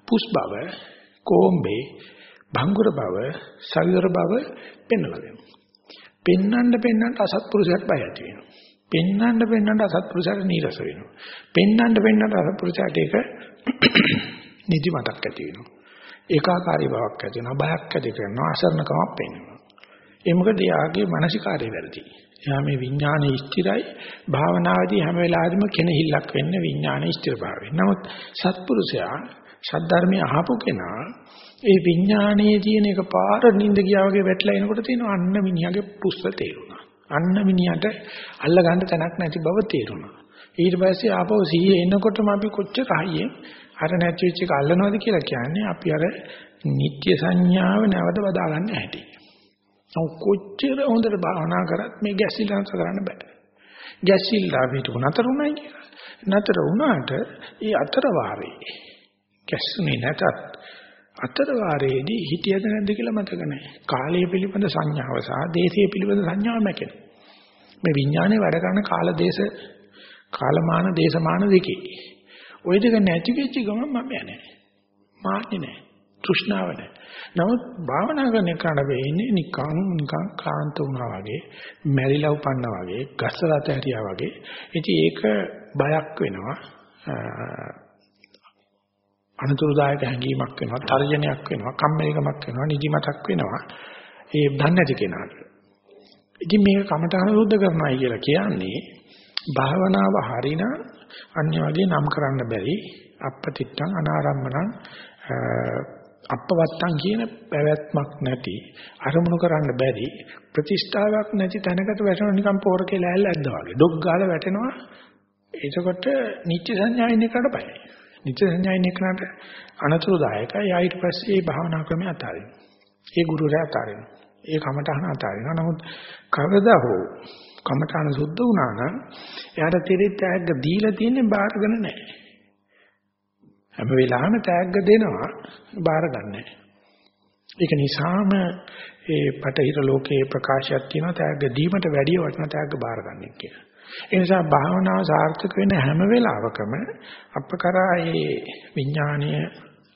Speaker 1: පුස් බව, කොම්බේ, භංගුර බව, සවිවර බව පෙන්වලා දෙනවා. පෙන්නන්න පෙන්නන්න අසත්පුරුෂයාට බය ඇති වෙනවා. පෙන්නන්න පෙන්නන්න අසත්පුරුෂයාට නීරස වෙනවා. පෙන්නන්න පෙන්නන්න අසත්පුරුෂයාට ඒක නිදිමතක් ඇති වෙනවා. ඒකාකාරී බවක් ඇති වෙනවා. බයක් ඇති කරනවා. අසරණකමක් පෙන්වනවා. ඒ මොකද යාගේ මානසිකාරය වැරදි. එයා මේ විඥානයේ ස්ථිරයි භාවනාවේදී හැම වෙලාවෙම කෙනෙහිල්ලක් වෙන්න විඥානයේ ස්ථිරභාවය. නමුත් සත්පුරුෂයා ශාද්ධර්මයේ අහපු කෙනා ඒ විඥානයේ තියෙන එක පාර නිින්ද ගියා වගේ වැටලා එනකොට තියෙන අන්න මිනිහාගේ පුස්ස තේරුණා. අන්න මිනිහට අල්ල ගන්න තැනක් නැති බව තේරුණා. ඊට පස්සේ ආපහු සිහිය එනකොටම අපි කොච්චර හයියෙන් අර නැති වෙච්ච එක අල්ලනවද කියලා කියන්නේ අපි අර නිත්‍ය සංඥාව නැවත බදා ගන්න හැටි. කොච්චර හොඳට භාවනා කරත් මේ ගැසිල්ල නතර කරන්න බෑ. ගැසිල්ල අපිට නතර උනායි කියලා. නතර වුණාට ඒ අතර වාරේ ගැස්සුනේ නැතත් අතර වාරයේදී හිටියද නැද්ද කියලා මතක නැහැ. කාලය පිළිබඳ සංඥාව සහ දේශය පිළිබඳ සංඥාව මැකෙන. මේ විඥානේ වැඩ කරන කාල දේශ කාලමාන දේශමාන දෙකේ. ওই දෙක නැති වෙච්ච ගමන් මම යන්නේ. මාන්නේ නැහැ. තෘෂ්ණාව නැහැ. නමුත් භාවනා කරන එකට වෙන්නේ නිකන් නිකන් කාන්ත වුණා වගේ, මැරිලා උපන්නා වගේ, ගස්සලත හැරියා වගේ. ඉතින් ඒක බයක් වෙනවා. අනතුරුදායක හැඟීමක් වෙනවා, තර්ජනයක් වෙනවා, කම්මැලිකමක් වෙනවා, නිදිමතක් වෙනවා. ඒ දන්නේ නැති කෙනාට. ඉතින් මේක කමඨහන සුද්ධ කරනවායි කියලා කියන්නේ භාවනාව හරිනම් අන්‍ය වගේ නම් කරන්න බැරි අපපතිත්තං අනාරම්මණං අපවත්තං කියන පැවැත්මක් නැති අරමුණු කරන්න බැරි ප්‍රතිෂ්ඨාවක් නැති තැනකට වැටෙන නිකන් පෝරකේ ලෑල්ල ඇද්දා වගේ. ඩොග් ගාලා වැටෙනවා. එතකොට නිත්‍ය සංඥාවෙන් එකට බයයි. නිත්‍ය සංඥාවෙන් එකට අනතුරුදායකයි. ඊට පස්සේ මේ භාවනා ක්‍රමය අතාරිනවා. ඒ ගුරුරයා අතාරිනවා. ඒ කමටහන අතාරිනවා. නමුත් කවදා හෝ කමටහන සුද්ධ වුණා නම් එයාට තිරිත් ඇග්ග දීලා තියෙන්නේ බාරගෙන නැහැ. හැම වෙලාවෙම තෑග්ග දෙනවා බාර ගන්නෑ. ඒක නිසාම ඒ පටහිර ලෝකයේ ප්‍රකාශයක් තියෙනවා තෑග්ග දීමට වැඩිය වටින තෑග්ග බාර ගන්න කියලා. ඒ නිසා භාවනාව සාර්ථක වෙන හැම වෙලාවකම අපකරා ඒ විඥානීය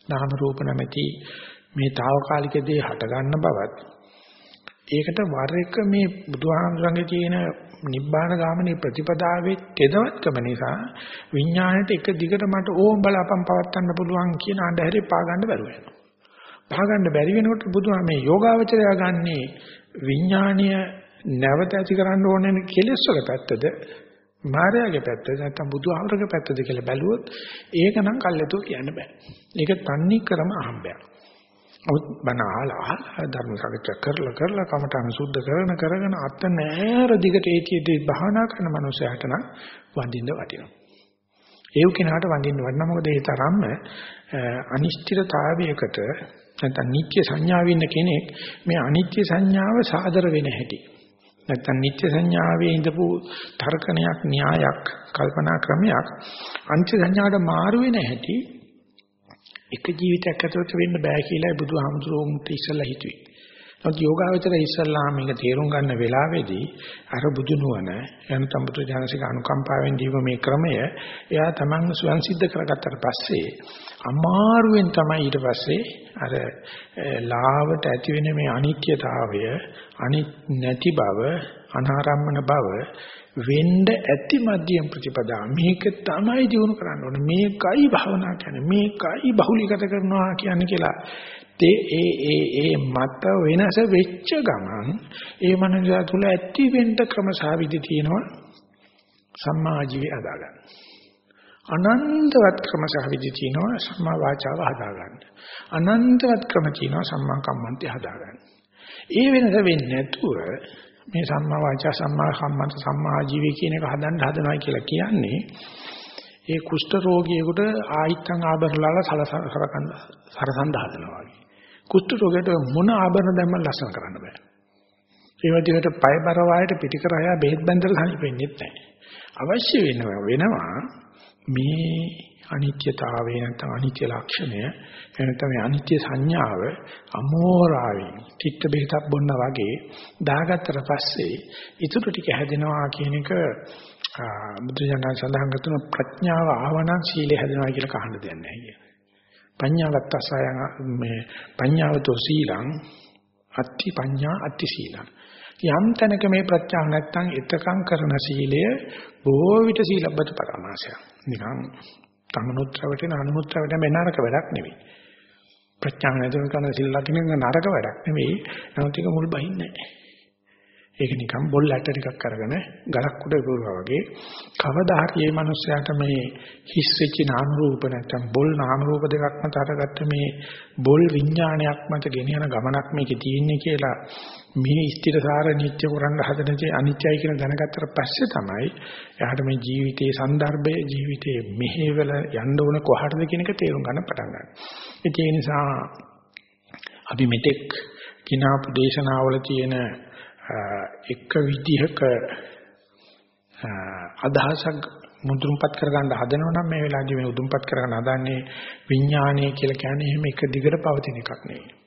Speaker 1: නාම රූප නැමැති මේ తాවකාලික දේ හට ගන්න බවත් ඒකට වර එක මේ බුදුහාමුදුරන්ගේ තියෙන නිබ්බාන ගාමිනී ප්‍රතිපදාවේ තෙදවත්කම නිසා විඥාණයට එක දිගට මට ඕම් බලාපම් පවත්වන්න පුළුවන් කියන අඳුරේ පා ගන්න බැරුව යනවා. පා ගන්න බැරි වෙනකොට බුදුහා මේ යෝගාවචරය ගන්නේ විඥාණීය නැවත ඇති කරන්න ඕනේ කෙලෙස් වල පැත්තද මායාවේ පැත්තද නැත්නම් බුදුහාමරගේ පැත්තද කියලා බැලුවොත් ඒක නම් කල්යතෝ කියන්න බෑ. ඒක තන්නේ ක්‍රම අහම්බයක්. නමුත් බණ අහලා ධර්ම සාකච්ඡා කරලා කරලා කමටහන් සුද්ධ කරන කරගෙන අත නෑර දිගට ඒකීදී භාවනා කරන මනුස්සයාට නම් වඳින්න වටිනවා. ඒ කෙනාට වඳින්න වටිනවා මොකද ඒ තරම්ම අනිශ්චිතතාවයකට නැත්නම් නිත්‍ය සංඥාවේ ඉන්න කෙනෙක් මේ අනිත්‍ය සංඥාව සාදර වෙන හැටි. නැත්නම් නිත්‍ය සංඥාවේ ඉඳපු තර්කණයක් න්‍යායක් කල්පනා ක්‍රමයක් අනිත්‍ය සංඥාවට මාරු වෙන හැටි එක ජීවිතයක් ඇතුළත වෙන්න බෑ කියලා බුදුහාමුදුරුවෝ ඉස්සල්ලා හිතුවේ. නමුත් යෝගාවචර ඉස්සල්ලා මේක තේරුම් ගන්න වෙලාවේදී අර බුදු නුවණ යනතම් බුදු ජානසික අනුකම්පාවෙන් දීව මේ ක්‍රමය එයා තමන් ස්වයන් සිද්ධ කරගත්තට පස්සේ අමාරුවෙන් තමයි ඊට පස්සේ අර ලාවට ඇති වෙන මේ අනිත්‍යතාවය අනිත් නැති බව අනාරම්මන බව වෙන්න ඇති මධ්‍යම ප්‍රතිපදා. මේක තමයි දිනු කරන්න ඕනේ. මේකයි භවනා කියන්නේ. මේකයි බහුලීගත කරනවා කියන්නේ කියලා. ඒ ඒ ඒ ඒ මත වෙනස වෙච්ච ගමන් ඒ මනස තුල ඇති වෙන්න ක්‍රමසාවිදි තියෙනවා. සම්මා ජීවය හදාගන්න. අනන්තවත් ක්‍රමසාවිදි තියෙනවා සම්මා වාචාව හදාගන්න. අනන්තවත් ක්‍රම තියෙනවා සම්මා කම්මන්තය හදාගන්න. ඒ වෙනස වෙන්නේ නැතුව මේ සම්මා වාචා සම්මා කම්මන්ත සම්මා ජීවය කියන එක හදන්න හදනවා කියලා කියන්නේ ඒ කුෂ්ඨ රෝගියෙකුට ආයිත්තන් ආභරණවල සලසරකන් සරසන් හදනවා වගේ. කුෂ්ඨ රෝගයට මොන ආභරණ දැම්ම ලස්සන කරන්න බෑ. ඒ වගේට පය බර වායට පිටිකර අය බෙහෙත් බඳලා සනීපෙන්නේ නැහැ. අවශ්‍ය වෙනවා වෙනවා මේ අනිත්‍යතාවය නැත්නම් අනිත්‍ය ලක්ෂණය එනතම අනිත්‍ය සංඥාව අමෝරාවෙන් චිත්ත බෙහෙතක් බොන්න වගේ දාගත්තට පස්සේ ඊටු ටික හැදෙනවා කියන එක බුදුජානක සඳහන් කරන ප්‍රඥාව ආවනම් සීලය හැදෙනවා කියලා කහන්න දෙයක් නැහැ කියන. පඤ්ඤාවත්තසයන් මේ පඤ්ඤාවතෝ සීලං අත්ති පඤ්ඤා අත්ති සීලං යම් තැනක මේ ප්‍රඥාව නැත්තම් එතකම් කරන සීලය බොහෝ විට සීලබ්බත පරමාසයක්. නිකන් තමනුත් රැවටෙන අනුමුත් රැවටෙන මේ නරක වැඩක් නෙවෙයි. ප්‍රඥාව නැතුව කරන සිල් ලකින නරක වැඩක් නෙවෙයි. නමුත් ඒක මුල් බහින්නේ නැහැ. ඒක නිකන් බොල් ඇට ටිකක් අරගෙන ගලක් උඩ ගුරුවා වගේ කවදා හරි මේ මිනිස්යාට මේ හිස් වෙච්ච නාම රූප නැත්තම් බොල් නාම රූප දෙකක් මත අරගත්ත මේ බොල් විඥානයක් මත ගෙනියන ගමනක් මේකේ තියෙන්නේ කියලා මේ ස්ථිරසාර නිට්ටය කරන්න හදනදී අනිත්‍යයි කියන දැනගත්තට පස්සේ තමයි එයාට මේ ජීවිතයේ સંદર્ભය ජීවිතයේ මෙහෙවල යන්න ඕන කොහටද කියන එක තේරුම් ගන්න පටන් ගන්නවා. ඒ නිසා අපි මෙතෙක් කිනාපු දේශනාවල තියෙන එක විදිහක අදහසක් මුදුන්පත් කරගන්න හදනවනම් මේ වෙලාවේදී මේ උදුන්පත් කරගන්න හදන්නේ විඥානය කියලා කියන්නේ එහෙම එක දිගට පවතින එකක් නෙවෙයි.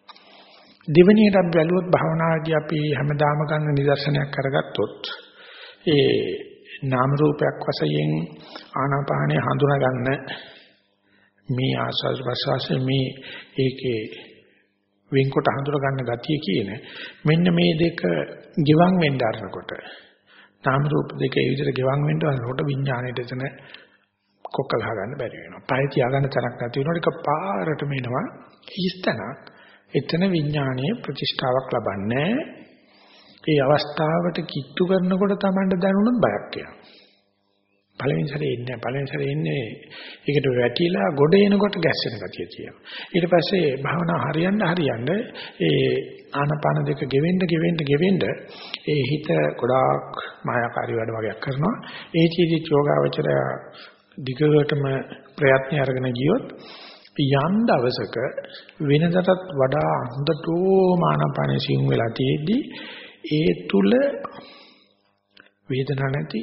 Speaker 1: දෙවෙනියට අපි බැලුවොත් භාවනාදී අපි හැමදාම ගන්න නිදර්ශනයක් කරගත්තොත් ඒ නාම රූපයක් වශයෙන් ආනාපානය හඳුනා ගන්න මේ ආස්වාද ප්‍රසවාසයේ මේ ඒකේ වෙන්කොට හඳුනා ගන්න ගතිය කියන මෙන්න මේ දෙක ගිවන් වෙන්න ආරනකොට නාම රූප දෙක ඒ විදිහට ගෙවන් වෙන්න වලට විඥාණයට එතන කොක්ක ගහ ගන්න බැරි වෙනවා. පය තියාගන්න තරක් නැති වෙනකොට එක පාරටම එනවා හිස්තනක්. එතන විඥානයේ ප්‍රතිෂ්ඨාවක් ලබන්නේ. ඒ අවස්ථාවට කිට්ටු කරනකොට Tamanට දැනුණොත් බයක් එනවා. පළවෙනි සැරේ ඉන්නේ පළවෙනි සැරේ ඉන්නේ ඒකට වැටිලා ගොඩ එනකොට ගැස්සෙන ගතිය තියෙනවා. ඊට පස්සේ භාවනා හරියන්න හරියන්න ඒ ආනපාන දෙක ගෙවෙන්න ගෙවෙන්න ගෙවෙන්න ඒ හිත ගොඩාක් මායාකාරී වැඩ වගේක් කරනවා. ඒ චීදි යෝගාවචරය දිගටම ප්‍රයත්න අරගෙන ගියොත් යම් දවසක වෙනදටත් වඩා හොඳටම ආනපාන සිං වෙලා තියෙද්දි ඒ තුල වේදනාවක් නැති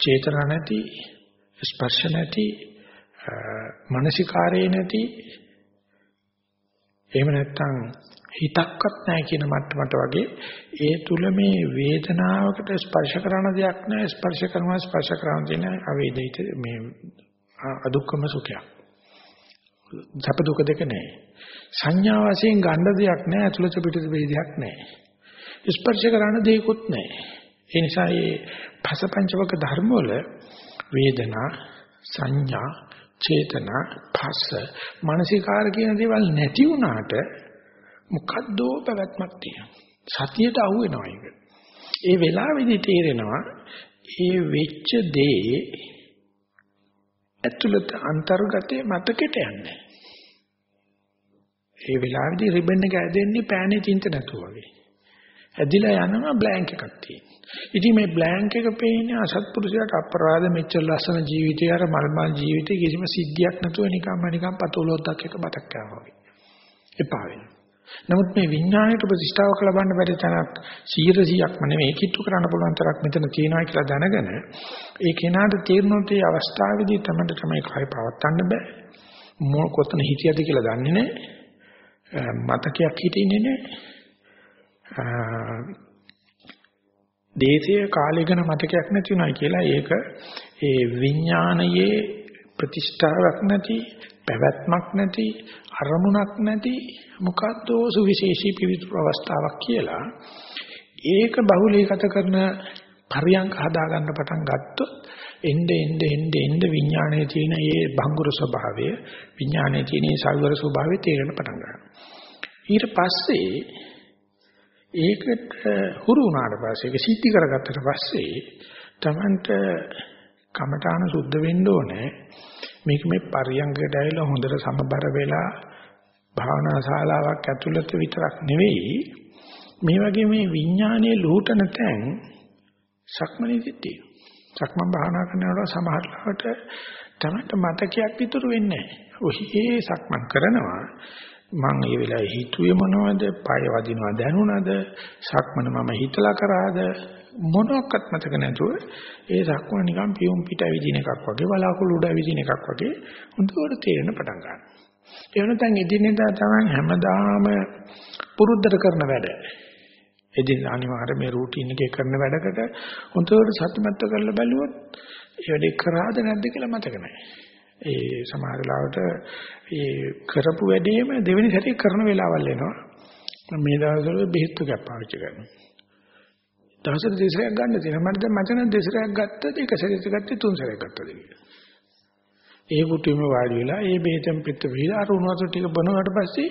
Speaker 1: චේතනා නැති ස්පර්ශ නැති මානසිකාරේ නැති එහෙම නැත්නම් හිතක්වත් නැහැ කියන මට්ටමට වගේ ඒ තුල මේ වේදනාවකට ස්පර්ශ කරන දෙයක් නැහැ ස්පර්ශ කරනවා ස්පර්ශ කරන දෙන අවේදිත මේ අදුක්කම සුඛයක්. සැප දුක දෙක නැහැ සංඥා වශයෙන් ගන්න දෙයක් නැහැ අතුලත පිටත වේදයක් නැහැ ස්පර්ශ කරන දෙයක්වත් නැහැ ඒ නිසා මේ පසපංචවක ධර්ම වල වේදනා සංඥා චේතනා පස්ස මානසිකාර කියන දේවල් නැති වුණාට මොකද්දෝ පැවැත්මක් තියෙනවා. සතියට අහු වෙනවා ඒක. ඒ වෙලාවේදී තේරෙනවා ඒ වෙච්ච දේ ඇතුළත අන්තර්ගතයේ මතකෙට යන්නේ ඒ වෙලාවේදී රිබන් එක ඇදෙන්නේ පෑනේ තින්ත නැතුව වගේ ඇදිලා යනවා බ්ලැන්ක් එකක් තියෙන ඉතින් මේ බ්ලැන්ක් එක පේන්නේ අසත්පුරුෂයාට අපරාධ මෙච්චර ලස්සන ජීවිතය අර මල්මල් ජීවිතේ කිසිම සිද්ධියක් නැතුව නිකම්ම නිකම් පතෝලොද්දක් එක බතක් කරනවා වගේ. එපා වෙනවා. නමුත් මේ විඥාණයට ප්‍රතිෂ්ඨාවක් ලබන්න බැරි තැනක් 100%ක්ම නෙමෙයි කිට්ටු කරන්න පුළුවන් තරක් මෙතන තියෙනවා කියලා දැනගෙන ඒ කෙනාට තේරුනොත් ඒ අවස්ථාවේදී තමයි තමයි කය පවත්වන්න බෑ. මොන කොතන හිටියද කියලා දන්නේ නැහැ. මතකයක් හිටින්නේ නැහැ. දේශයේ කාලය ගැන මතකයක් නැති උනායි කියලා ඒක ඒ විඥානයේ ප්‍රතිෂ්ඨාවක් නැති පැවැත්මක් නැති අරමුණක් නැති මොකද්ද සුවිශේෂී පිවිතුරු අවස්ථාවක් කියලා ඒක බහුලීගත කරන පරියන්ක හදා ගන්න පටන් ගත්තොත් එnde ende ende ende විඥානයේ තියෙන ඒ භංගුර ස්වභාවය විඥානයේ තියෙන ඒ සල්වර ස්වභාවය තේරෙන පටන් ගන්නවා. ඊට පස්සේ ඒකට හුරු වුණාට පස්සේ ඒක සිද්ධි කරගත්තට පස්සේ Tamanට කමඨාන සුද්ධ වෙන්න ඕනේ. මේක මේ පරියංගයට ඇවිල්ලා හොඳට සමබර වෙලා භාවනා ශාලාවක් ඇතුළත විතරක් නෙවෙයි මේ වගේ මේ විඥානයේ ලෝටන තැන් සක්මනේදී සක්මන් භාවනා කරනකොට සමහරවිට තමයි මතකයක් ඉතුරු වෙන්නේ නැහැ. ඔහි සක්මන් කරනවා මං ඒ වෙලාවේ හිතුවේ මොනවද? පය වදිනවා දැනුණාද? සක්මන මම හිතලා කරාද? මොනක්වත් මතක නැතුව ඒ සක්මන නිකන් පියුම් පිට ඇවිදින එකක් වගේ බලාකුළු උඩ ඇවිදින එකක් වගේ හොඳට තේරෙන පටන් ගන්නවා. ඒ වෙනතෙන් එදිනෙදා තමයි හැමදාම පුරුද්දට කරන වැඩ. එදින අනිවාර්ය මේ රූටින් එකේ කරන වැඩකට හොඳට සතුටුමත් කරලා බැලුවොත් ඒ වැඩේ කරාද නැද්ද කියලා මතක නැහැ. ඒ සමහර වෙලාවට ඒ කරපු වැඩේම දෙවෙනි සැරේ කරන වෙලාවල් එනවා. මේ දවස්වල බෙහෙත් ටිකක් පාවිච්චි කරනවා. දවසට දෙසරයක් ගන්න තියෙනවා. මට දැන් මචං දෙසරයක් ගත්තද එක සැරේට ගත්තේ තුන් සැරයක් ගත්තද කියලා. ඒ කුටියම වාඩි වෙලා ඒ බෙහෙතෙන් පිට වෙලා අර උණු වතුර ටික බොනවට පස්සේ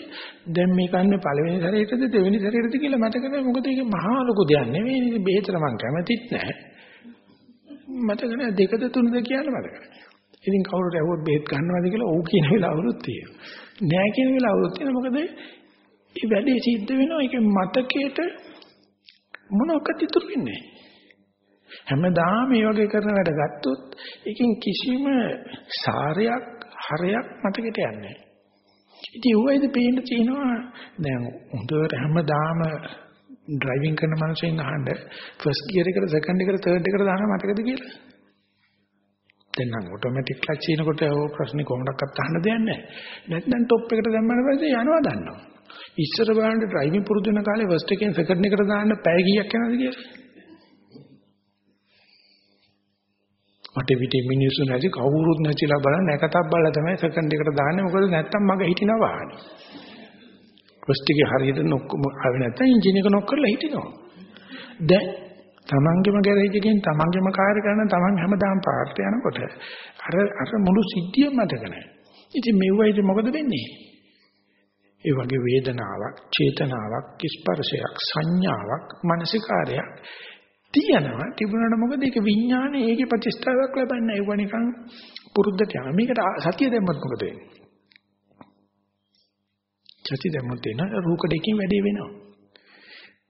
Speaker 1: දැන් මේ කන්නේ පළවෙනි සැරේටද දෙවෙනි සැරේටද කියලා මතක නැහැ. මොකද ඒක මහා ලොකු දෙයක් නෙවෙයි. බෙහෙතට මම කැමතිත් නැහැ. මතක නැහැ දෙකද තුනද කියලා මතක නැහැ. ඉතින් කවුරුට ඇහුවොත් බෙහෙත් ගන්නවද කියලා ඔව් කියන වෙලාවලුත් තියෙනවා. නෑ කියන වෙලාවලුත් තියෙනවා. මොකද මේ වැඩේ සිද්ධ වෙනවා ඒක මතකයට මොනක්වත් ඉතුරු වෙන්නේ හැමදාම මේ වගේ කරන වැඩ ගත්තොත් ඒකෙන් කිසිම සාරයක් හරයක් මතකයට යන්නේ නැහැ. ඉතින් ඌයිද පේන්න තියෙනවා දැන් හොඳට හැමදාම ඩ්‍රයිවිං කරන මනුස්සයෙක් අහන්න ෆස්ට් ගියර් එකට සෙකන්ඩ් එකට තර්ඩ් එකට දානවා මතකද කියලා? දැන් නම් ඔටෝමැටික් ක්ලච් එකනකොට ඔය ප්‍රශ්නේ කොහොමඩක්වත් අහන්න දෙයක් නැහැ. නැත්නම් টොප් එකට දැම්මම පස්සේ යනවා දන්නවා. ඉස්සර බලන්න ඩ්‍රයිවිං පුරුදු වෙන කාලේ ෆස්ට් එකෙන් සෙකන්ඩ් එකට දාන්න පැය කීයක් යනවද කියලා? මට පිටේ මිනිස්සු නැති කවුරුත් නැතිලා බලන්න එකතක් බලලා තමයි සෙකන්ඩ් එකට දාන්නේ මොකද නැත්තම් මග හිටිනවා වාහනේ. ෆස්ට් එකේ හරියට නොක් ආවේ නැත්තම් එන්ජින් එක නොක් කරලා හිටිනවා. දැන් තමන්ගේම ගෑරේජ් එකෙන් තමන්ගේම කාර් කරන තමන් හැමදාම පාර්ට යනකොට අර අර මුළු සිද්ධියම මතක නැහැ. ඉතින් මෙව්වයිද මොකද වෙන්නේ? ඒ වගේ වේදනාවක්, චේතනාවක්, ස්පර්ශයක්, සංඥාවක්, මානසිකාරයක් තියෙනවා. තිබුණාට මොකද ඒක විඥානේ ඒකේ ප්‍රතිස්ථාවක් ලබන්නේ. ඒක නිකන් පුරුද්දට යන. මේකට සතිය දැම්මත් මොකද වෙන්නේ? සතිය දැම්මොත් එන රූකඩකින් වැඩේ වෙනවා.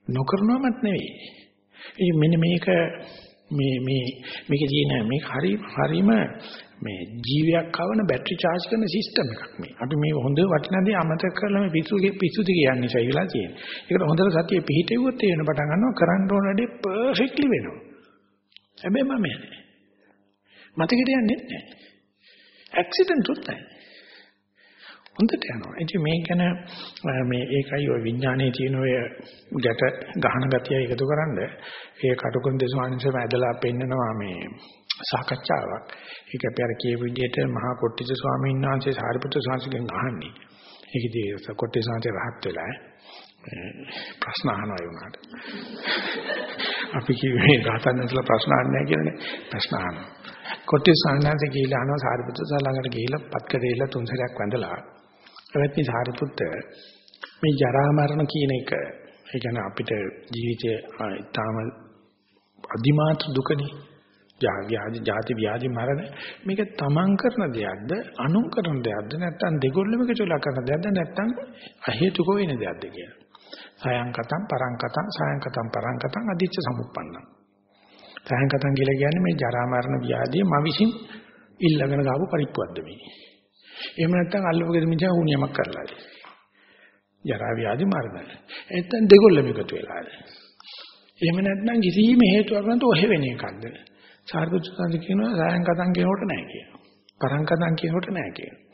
Speaker 1: නොකරනවමත් නෙවෙයි. ඉතින් මෙන්න මේක මේ මේ මේකේ තියෙන මේක හරි හරිම මේ ජීවියක් කවන බැටරි charge කරන සිස්ටම් එකක් මේ. අපි මේ හොඳ වටිනාදී අමතක කරලා මේ පිස්සු පිස්සුද කියන්නේ ඉසයිලා තියෙන. ඒකට හොඳට සතිය පිහිටෙව්වොත් ඒ වෙන පටන් ගන්නවා කරන්න ඕන වැඩේ පර්ෆෙක්ට්ලි වෙනවා. හැබැයි මම යන්නේ. මතකෙට යන්නේ නැහැ. ඇක්සිඩන්ට් උත් නැහැ. හොඳට යනවා. ඉතින් මේ ගැන මේ ඒකයි ඔය විඥානයේ තියෙන ඔය ගැට ගහන ගතිය එකතු කරන්ද ඒ කටුකුරුන් දෙසවානින්සම ඇදලා පෙන්නනවා මේ සාකච්ඡාවක්. ඒක අපි අර කියපු විදිහට මහා කොට්ටිත ස්වාමීන් වහන්සේ සාරිපුත්‍ර ස්වාමීන් අහන්නේ. ඒකදී කොට්ටිත ස්වාමීන් රහත් වෙලා ප්‍රශ්න අහනවා ඒ උනාට. අපි කිව්වේ ගාතන් නැසලා ප්‍රශ්න අහන්නේ නැහැ කියලානේ. ප්‍රශ්න අහනවා. කොට්ටිත ස්වාමීන් ගිහිලා අහනවා සාරිපුත්‍ර ස්වාමීන් ළඟට ගිහිලා පත්කඩේලා තුන් සැරයක් වැඳලා. එවත්නි සාරිපුත්‍ර මේ ජරා මරණ කියන එක ඒ කියන්නේ අපිට ජීවිතයේ තාම අදිමාත් දුකනේ ව්‍යාධි ජාති ව්‍යාධි මරණ මේක තමන් කරන දෙයක්ද අනුන් කරන දෙයක්ද නැත්නම් දෙගොල්ලම එකතුලා කරන දෙයක්ද නැත්නම් අහේතුක වෙන දෙයක්ද කියලා. සයන් කතම් පරං කතම් සයන් කතම් පරං කතම් අදිච්ච සමුප්පන්නං. සයන් කතම් කියලා කියන්නේ මේ ජරා මරණ ව්‍යාධිය මම විසින් ඉල්ලගෙන ගාපු පරිප්පුවක්ද මේ. එහෙම නැත්නම් අල්ලපගෙද මිනිහා වුණියමක් කරලාද. ජරා ව්‍යාධි මරණ. නැත්නම් දෙගොල්ලම එකතු වෙලාද. එහෙම නැත්නම් කිසිම හේතුවක් නැතුව ඔහෙ වෙන එකක්ද? සාරිපුත්‍රයන් කියනවා සායන් කතන් කියනකොට නැහැ කියනවා. පරං කතන් කියනකොට නැහැ කියනවා.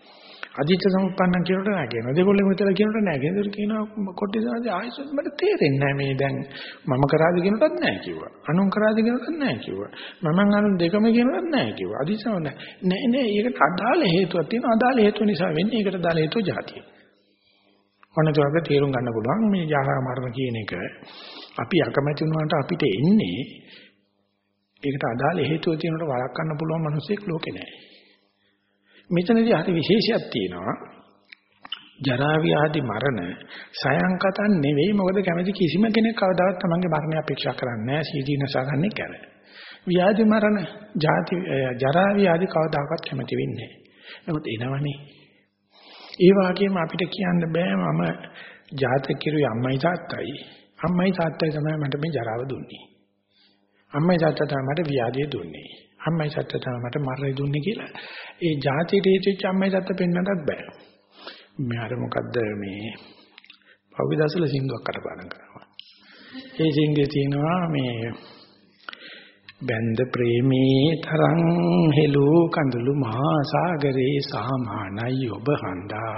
Speaker 1: අදිච්ච සමුප්පන්නන් කියනකොට නැහැ කියනවා. දෙකොල්ලෙම විතර කියනකොට නැහැ කියනවා. ඒක කියනවා කොටිසාරදී ආයෙත් මට තේරෙන්නේ නැහැ මේ දැන් මම කරාද කියනකොටත් නැහැ කිව්වා. අනුන් කරාද කියනකොටත් නැහැ කිව්වා. මමන් අනුන් දෙකම කියනකොටත් නැහැ කිව්වා. අදිච්චම නැහැ. නෑ නෑ ඒකට අදාළ හේතුවක් තියෙනවා. අදාළ හේතුව නිසා වෙන්නේ. ඒකට අදාළ හේතුව જાතිය. ඔන්නතවක තේරුම් ගන්න පුළුවන් මේ ජාහා මරණ කියන එක අපි අකමැති වුණාට අපිට එන්නේ ඒකට අදාළ හේතුව තියෙනකොට වළක්වන්න පුළුවන් මිනිසෙක් ලෝකේ නැහැ. මෙතනදී හරි විශේෂයක් තියෙනවා. ජරා ව්‍යාධි මරණ සයන්කතන් නෙවෙයි මොකද කැමති කිසිම කෙනෙක් කවදාවත් තමන්ගේ මරණය අපේක්ෂා කරන්නේ නැහැ සීදීනසගන්නේ කැර. ව්‍යාධි මරණ ජාති ජරා ව්‍යාධි කවදාකවත් කැමති වෙන්නේ නැහැ. නමුත් එනවනේ. ඒ වගේම අපිට කියන්න බෑ මම ජාතක කිරුවේ අම්මයි තාත්තයි. අම්මයි තාත්තයි තමයි මට මේ ජරාව දුන්නේ. අම්මයි තාත්තා තමයි මට ව්‍යාධිය දුන්නේ. අම්මයි තාත්තා තමයි මට මරණය දුන්නේ කියලා. ඒ જાතියට හේතුච්ච අම්මයි තාත්තා පෙන්වන්නත් බෑ. මේ අර මොකද්ද මේ පවිදසල සින්දුවක් කටපාඩම් කරනවා. ඒ සින්දුවේ තියෙනවා මේ බැන්ද ප්‍රේමී තරං හෙළු කඳුළු මහා සාගරේ සාමානයි ඔබ හඳා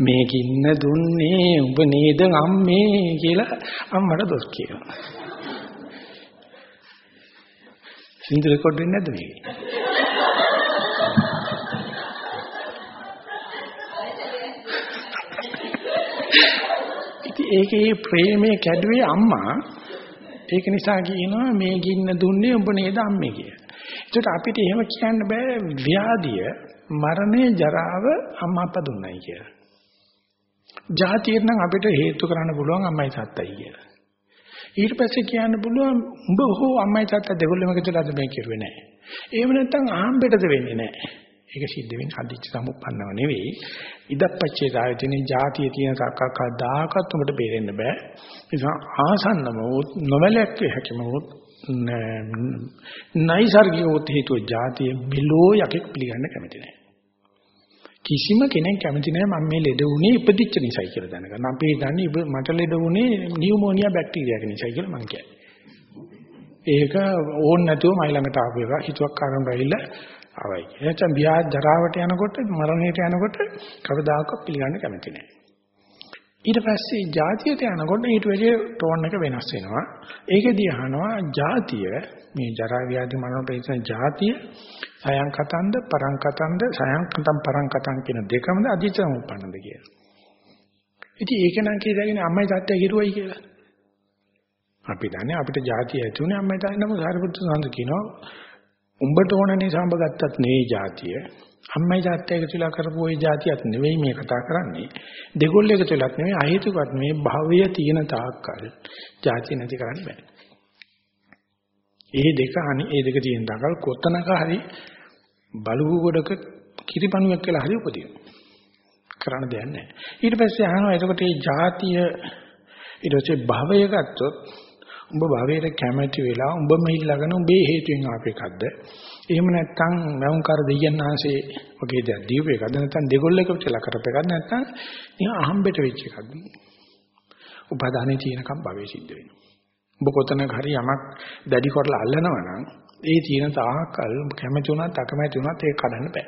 Speaker 1: මේකින්න දුන්නේ උඹ නේද අම්මේ කියලා අම්මට දොස් කියනවා. සින්දු රෙකෝඩ් වෙන්නේ නැද්ද මේකේ? ඉතින් ඒකේ ප්‍රේමයේ කැඩුවේ අම්මා ඒක නිසා කියනවා මේ ගින්න දුන්නේ උඹ නේද අම්මේ කියලා. ඒකට අපිට එහෙම කියන්න බෑ ව්‍යාධිය මරණය ජරාව අම්මා අප්පා දුන්නයි කියලා. ජාතියෙන් නම් අපිට හේතු කරන්න පුළුවන් අම්මයි තාත්තයි කියලා. ඊට පස්සේ කියන්න පුළුවන් උඹ හෝ අම්මයි තාත්තා දෙගොල්ලම එකතුලාද මේ කිරුවේ නැහැ. එහෙම නැත්නම් ආම්බෙටද වෙන්නේ නැහැ. ඒක සිද්ධ වෙන්නේ අදිච්ච සමුප්පන්නව නෙවෙයි. ඉදප්පච්චේ ආයතනේ ಜಾතිය තියෙන තක්කක් දායකත් උඹට බේරෙන්න බෑ. නිසා ආසන්නම වූ නොවැළැක් වේ හැකිම වූ නයිසර්ගික වූ හේතුව ಜಾතිය මෙලෝ යකෙක් පිළිගන්න කැමති නැහැ. කිසිම කෙනෙක් කැමති නැහැ මම මේ ලෙඩ වුණේ ඉපදිච්ච නිසායි කියලා දැනගන්න. අපි හිතන්නේ මට ලෙඩ වුණේ නියුමෝනියා බැක්ටීරියාක නිසායි කියලා මං කියන්නේ. ඒක ඕන් නැතුව මයි ළඟට ආපු එක හිතුවක් කාරණා බැරිලා ආවයි. එතන බියා ජරාවට යනකොට මරණයට යනකොට කවදාකවත් පිළිගන්න කැමති නැහැ. ඊට පස්සේ ජාතියට යනකොට ඊට වැඩි ටෝන් එක වෙනස් වෙනවා. ඒකෙදී අහනවා ජාතිය මේ ජරා ව්‍යාධි මරණ ප්‍රේතන ජාතිය සයන් කතන්ද පරං කතන්ද සයන් කතම් පරං කතම් කියන දෙකමද අදිටම උපන්නද කියලා. ඉතින් ඒක නම් කියලාගෙන අම්මයි තාත්තයි හිරුවයි කියලා. අපි දන්නේ අපිට ජාතිය ඇති උනේ අම්මයි තාත්තයි නමුත් සාරිපුත්‍ර සාන්ද කියනවා උඹට ඕන නිසා උඹ ගත්තත් නෙවෙයි જાතිය. අම්මයි තාත්තයි එකතුලා කරපු ওই જાතියක් නෙවෙයි මේ කතා කරන්නේ. දෙගොල්ලෝ එකතුලක් නෙවෙයි අහේතුකත් මේ භවය තියෙන තාක්කල් જાතිය නැති කරන්න බෑ. ඒ දෙක අනි ඒ දෙක තියෙන තාක්කල් කොතනක හරි බලුහු ගොඩක කිරිපණුවක් කියලා හරි උපදිනවා. කරන්න දෙයක් නැහැ. ඊට පස්සේ අහනවා එතකොට මේ જાතිය ඊට පස්සේ භවය ගත්තොත් උඹ භවයට කැමැති වෙලා උඹම ඊළඟන උඹේ හේතුවෙන් ආපේකක්ද? එහෙම නැත්නම් මවුන් කර දෙයයන් ආසේ වගේ දෙයක් දීපු එකද නැත්නම් දෙගොල්ලක කියලා කරපේකද නැත්නම් නිකන් අහම්බෙට වෙච්ච එකක්ද? උපාදානේ තියෙනකම් භවයේ සිද්ධ වෙනවා. ඔබ කොතනක හරි යමක් දැඩි කරලා අල්ලනවා නම් ඒ තියෙන තාකල් කැමති වුණත් අකමැති වුණත් ඒක කඩන්න බෑ.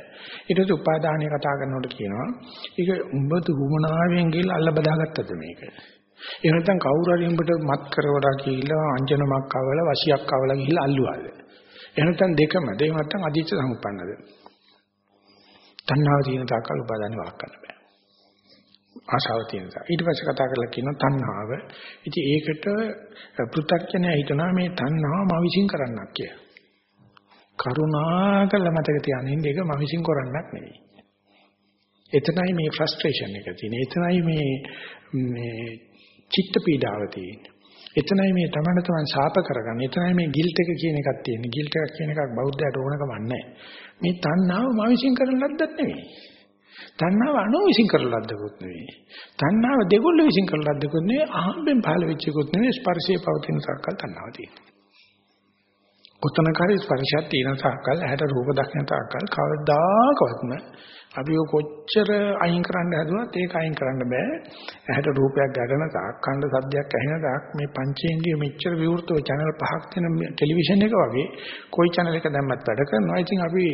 Speaker 1: ඊට පස්සේ උපාදානය කතා කරනකොට කියනවා ඒක උඹ දුමනාවෙන් ගිහලා අල්ල බදාගත්තද මේක? එහෙම නැත්නම් කවුරු හරි උඹට මත් කරවලා කියලා අංජනමක් අවල වශියක් අවල ගිහලා අල්ලුවාද? එහෙම නැත්නම් දෙකමද? එහෙම නැත්නම් අදිච්ච සමුප්පන්නද? තණ්හාව තියෙන තාකල් උපාදාන වළක්වන්න බෑ. ආශාව තියෙන තාක්. ඊට පස්සේ කතා කරලා කියනවා තණ්හාව. ඉතින් ඒකට පෘථග්ජනය හිතනවා මේ තණ්හාව මම විශ්ින් කරන්නක් කියලා. කරුණාකර මතක තියාගන්න ඒක මම විශ්ින් කරන්නක් නෙවෙයි. එතනයි මේ ෆ්‍රස්ට්‍රේෂන් එක තියෙන්නේ. එතනයි මේ මේ චිත්ත පීඩාව තියෙන්නේ. එතනයි මේ තමන තමන් ශාප කරගන්න. එතනයි මේ ගිල්ට් එක කියන එකක් තියෙන්නේ. ගිල්ට් එකක් කියන එකක් බෞද්ධයට ඕනකම නැහැ. මේ තණ්හාව මම විශ්ින් කරන ලද්දක් නෙවෙයි. තණ්හාව අනෝ විශ්ින් කරන ලද්දකුත් නෙවෙයි. තණ්හාව දෙගොල්ල විශ්ින් කරන ලද්දකුත් නෙවෙයි. අහම්බෙන් පහළ වෙච්ච එකකුත් නෙවෙයි. ස්පර්ශයේ පවතින සක්කල් තණ්හාව තියෙනවා. කොතනකරි ස්පර්ශයක් තියෙන සක්කල් ඇහැට රූප දක්න තාක්කල් කවදාකවත්ම අපි කොච්චර අයින් කරන්න හදුවත් ඒක අයින් කරන්න බෑ. ඇහැට රූපයක් ගැටෙන තාක්, කන්න සද්දයක් ඇහෙන තාක් මේ පංචේන්ද්‍රිය මෙච්චර විවෘතව channel පහක් තියෙන ටෙලිවිෂන් එක වගේ කොයි channel එක දැම්මත් වැඩ කරනවා. ඉතින් අපි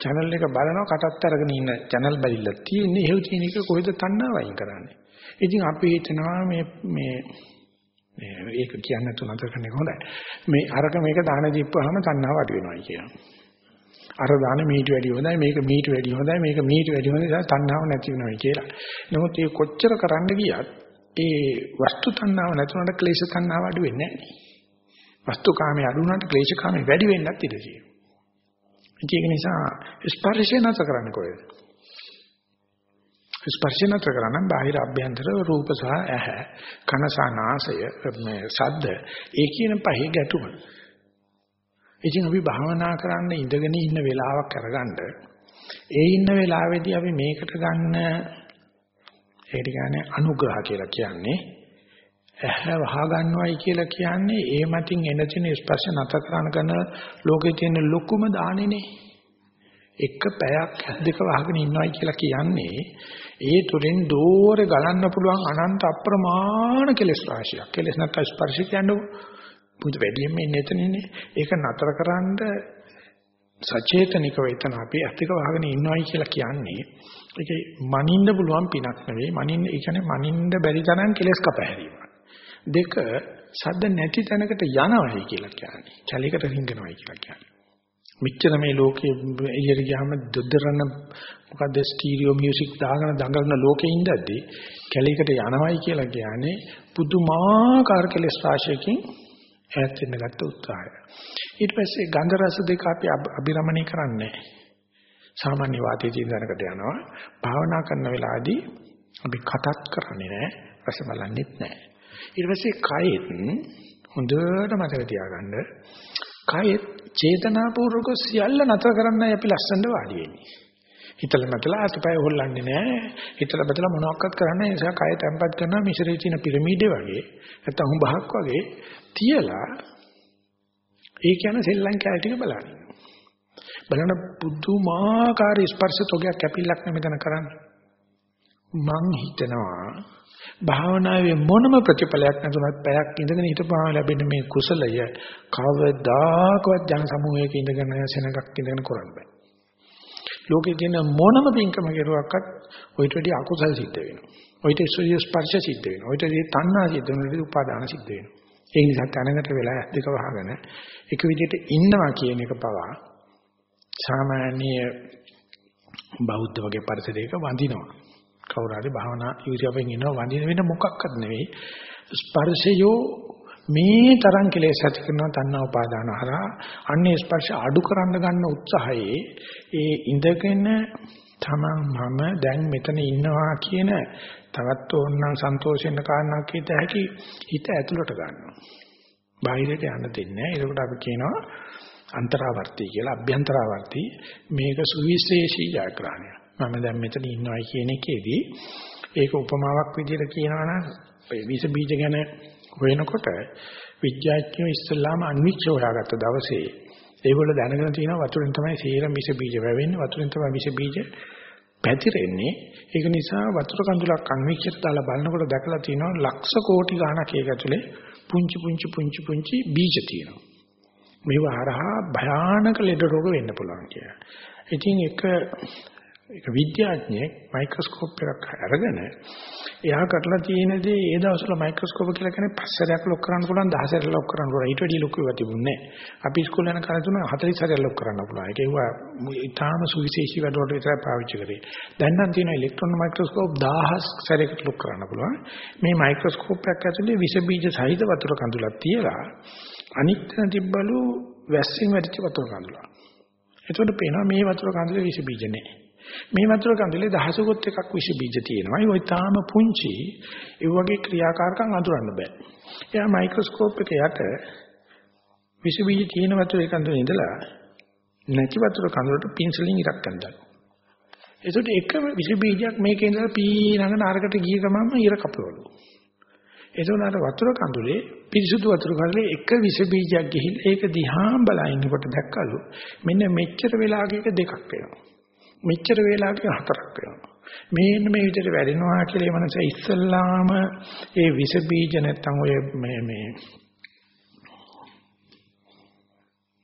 Speaker 1: channel එක බලනවා කටත් අරගෙන ඉන්න channel බැලිලා තියෙන්නේ. එහෙව් තියෙන එක කොහෙද තණ්හාව අයින් කරන්නේ. ඉතින් අපි හිතනවා මේ මේ මේ ඒක කියන්න තුනතර කරන එක හොඳයි. මේ අරක මේක දාන දීපුවාම තණ්හාව අඩු වෙනවා කියනවා. අර දාන මීට වැඩි හොඳයි මේක මීට වැඩි හොඳයි මේක මීට වැඩි හොඳයි නිසා තණ්හාව නැති වෙනවා කියලා. නමුත් ඒ කොච්චර කරන්න ගියත් ඒ වස්තු තණ්හාව නැතුනට ක්ලේශ තණ්හාව අඩු වෙන්නේ නැහැ. වස්තු කාමයේ අඩු වුණාට ක්ලේශ කාමයේ වැඩි වෙන්නත් ඉඩ තියෙනවා. ඒක නිසා ස්පර්ශය නැත කරන්නේ කොහෙද? ස්පර්ශය නැත කරනම් බාහිර අභ්‍යන්තර රූප සහ ඇහැ කන සහ නාසය මේ ශබ්ද ඒ කියන පහේ ගැටුම. ඉතින් අපි භාවනා කරන්න ඉඳගෙන ඉන්න වෙලාවක් අරගන්න ඒ ඉන්න වෙලාවේදී අපි මේකට ගන්න ඒකට කියන්නේ අනුග්‍රහ කියලා කියන්නේ ඇහැ වහ ගන්නවයි කියලා කියන්නේ ඒ මතින් එන තියෙන ස්පර්ශ නැත කරන කරන ලෝකේ තියෙන ලොකුම දානෙනේ. එක පැයක් දෙක වහගෙන ඉන්නවයි කියලා කියන්නේ ඒ තුලින් දෝරේ ගලන්න පුළුවන් අනන්ත අප්‍රමාණ කෙලෙස් රාශියක් කෙලෙස් නැත්නම් ස්පර්ශ කියන්නේ මුද වැඩියෙන්ම ඉන්නේ එතනනේ. ඒක නතරකරනද සචේතනිකව එතන අපි ඇත්තක වහගෙන ඉන්නවයි කියලා කියන්නේ ඒකේ මනින්න පුළුවන් පිනක් නෙවෙයි. මනින්න ඒ කියන්නේ මනින්න බැරි තරම් කෙලස් කපහැරීමක්. දෙක සද්ද නැති තැනකට යනවයි කියලා කියන්නේ. චලිකට රින්ගනවයි කියලා කියන්නේ. මෙච්චර මේ ලෝකයේ එළියට ගියාම දොදරන මොකද්ද ස්ටීරියෝ මියුසික් දාගෙන දඟලන ලෝකේ ඉඳද්දී කැලේකට යනවයි කියලා කියන්නේ පුදුමාකාර කෙලස් රාශියකින් ඈත් වෙන්න ගත්ත උත්සාහය. ඊට පස්සේ ගන්ධ රස දෙක අපි අභිරමණය කරන්නේ සාමාන්‍ය වාතයේ තියෙන දැනකට යනවා. භාවනා කරන වෙලාවේදී අපි කටත් කරන්නේ නැහැ, රස බලන්නෙත් නැහැ. ඊට පස්සේ කයෙත් හොඳට මතක තියාගන්න කයෙත් චේතනාපූර්වක සියල්ල නතර කරන්නයි අපි ලස්සනට වාඩි වෙන්නේ. හිතල මතලා අතපය හොල්ලන්නේ නැහැ. හිතල බදලා මොනවක්වත් කරන්නේ නැහැ. ඒ නිසා කය තැම්පත් කරනවා මිශ්‍රයේ තියෙන පිරමීඩේ වගේ. නැත්තම් හුඹහක් වගේ තියලා ඒ කියන්නේ සෙල්ලම් කැල ටික බලන්න. බලන්න පුදුමාකාර ස්පර්ශ තෝගයක් කැපිල්ලක් නෙමෙතන කරන්නේ. මං හිතනවා භාවනාවේ මොනම ප්‍රතිඵලයක් නැතුණත් පැයක් ඉඳගෙන හිටපුවාම ලැබෙන මේ කුසලය කවදාකවත් ජන සමූහයක ඉඳගෙන සෙනගක් ඉඳගෙන කරන්න බෑ. ලෝකේ තියෙන මොනම පින්කම කෙරුවක්වත් ඔයිට වැඩි අකුසල් සිද්ධ වෙනවා. ඔයිට සූර්ය ස්පර්ශ සිද්ධ වෙනවා. ඔයිට තණ්හා සිද්ධ වෙනවා. උපාදාන සිද්ධ වෙනවා. ඒ නිසා තනකට වෙලා දෙක වහගෙන එක විදිහට ඉන්නවා කියන එක පවා සාමාන්‍ය බෞද්ධ වගේ පරිසරයක වඳිනවා. කවුරු හරි භාවනා යුරියවෙන් ඉන්නවා වඳින වෙන මොකක්වත් නෙවෙයි. ස්පර්ශයෝ මේ තරම් කෙලෙස් ඇති කරන තණ්හා උපාදාන හරහා අන්නේ ස්පර්ශ අඩු කරන්න ගන්න උත්සාහයේ ඒ ඉඳගෙන තමන් මම දැන් මෙතන ඉන්නවා කියන තවත් ඕනනම් සන්තෝෂෙන්න කාරණාවක් හිත හැකි හිත ඇතුළට ගන්නවා. බාහිරට යන්න දෙන්නේ නැහැ. ඒකට අපි කියනවා අන්තරාවර්ති කියලා අභ්‍යන්තරාවර්ති මේක සුවිශේෂී ජයග්‍රහණය. මම දැන් මෙතන ඉන්නවයි කියන එකේදී ඒක උපමාවක් විදිහට කියනවා නම් විස බීජ ගැන හොයනකොට විද්‍යාඥයෝ ඉස්සල්ලාම අන්විච්ච හොයාගත්ත දවසේ ඒගොල්ලෝ දැනගෙන තියෙනවා වතුරෙන් තමයි සේරම විස බීජ වැවෙන්නේ වතුරෙන් තමයි විස බීජ පැතිරෙන්නේ ඒක නිසා වතුර කඳුලක් අන්විච්චට දාලා බලනකොට දැකලා තියෙනවා ලක්ෂ කෝටි ගණනක් ඒක ඇතුලේ පුංචි පුංචි පුංචි පුංචි බීජ තියෙනවා මේව හරහා භයානක ලෙඩ රෝග වෙන්න පුළුවන් කියලා. ඉතින් එක ඒක විද්‍යාඥයෙක් මයික්‍රොස්කෝප් එකක් අරගෙන එයා කරලා තියෙන දේ ඒ දවස්වල මයික්‍රොස්කෝප් කියලා කියන්නේ පස්සරයක් ලොක් කරන්න පුළුවන් 10 සැරයක් ලොක් කරන්න පුළුවන් ඊට වැඩිය ලොකු ඒවා තිබුණේ නැහැ. අපි ඉස්කෝලේ යන කාලේ තුන 40 සැරයක් ලොක් කරන්න පුළුවන්. ඒක ඒවා ඊටාම සුවිශේෂී වැඩවලට විතරයි පාවිච්චි කරේ. දැන් නම් තියෙන ඉලෙක්ට්‍රෝන මයික්‍රොස්කෝප් 1000 සැරයකට ලොක් කරන්න පුළුවන්. මේ මයික්‍රොස්කෝප් එකක් ඇතුලේ විස බීජ සහිත වතුර කඳුලක් තියලා අනිත් තැන තිබ්බලු වැස්සෙන් වැටිච්ච වතුර කඳුලක්. එතකොට පේනවා මේ වතුර කඳුලේ විස බීජ නැහැ. මේ වතුර කඳුලේ දහසකුත් එකක් විස බීජ තියෙනවා. ඒ තාම පුංචි ඒ වගේ ක්‍රියාකාරකම් අඳුරන්න බෑ. එයා මයික්‍රොස්කෝප් එක යට විස බීජ තියෙන වතුර කඳුලේ ඉඳලා නැති වතුර කඳුලට පින්සලින් ඉරක් කන්දා. ඒකට එක විස බීජයක් මේකේ ඉඳලා පීනගෙන අරකට ගිය ගමන්ම ඉර කපවලු. එතකොට අර වතුර කඳුලේ පිරිසුදු වතුර කඳුලේ එක විස බීජයක් ගිහිල්ලා ඒක දිහා බලා ඉන්නකොට දැක්කලු මෙන්න මෙච්චර වෙලාවක දෙකක් වෙනවා. මෙච්චර වේලාවක හතරක් වෙනවා. මේන්න මේ විදිහට වැඩෙනවා කියලා ඒ මනස ඉස්සල්ලාම ඒ විස බීජ නැත්තම් ඔය මේ මේ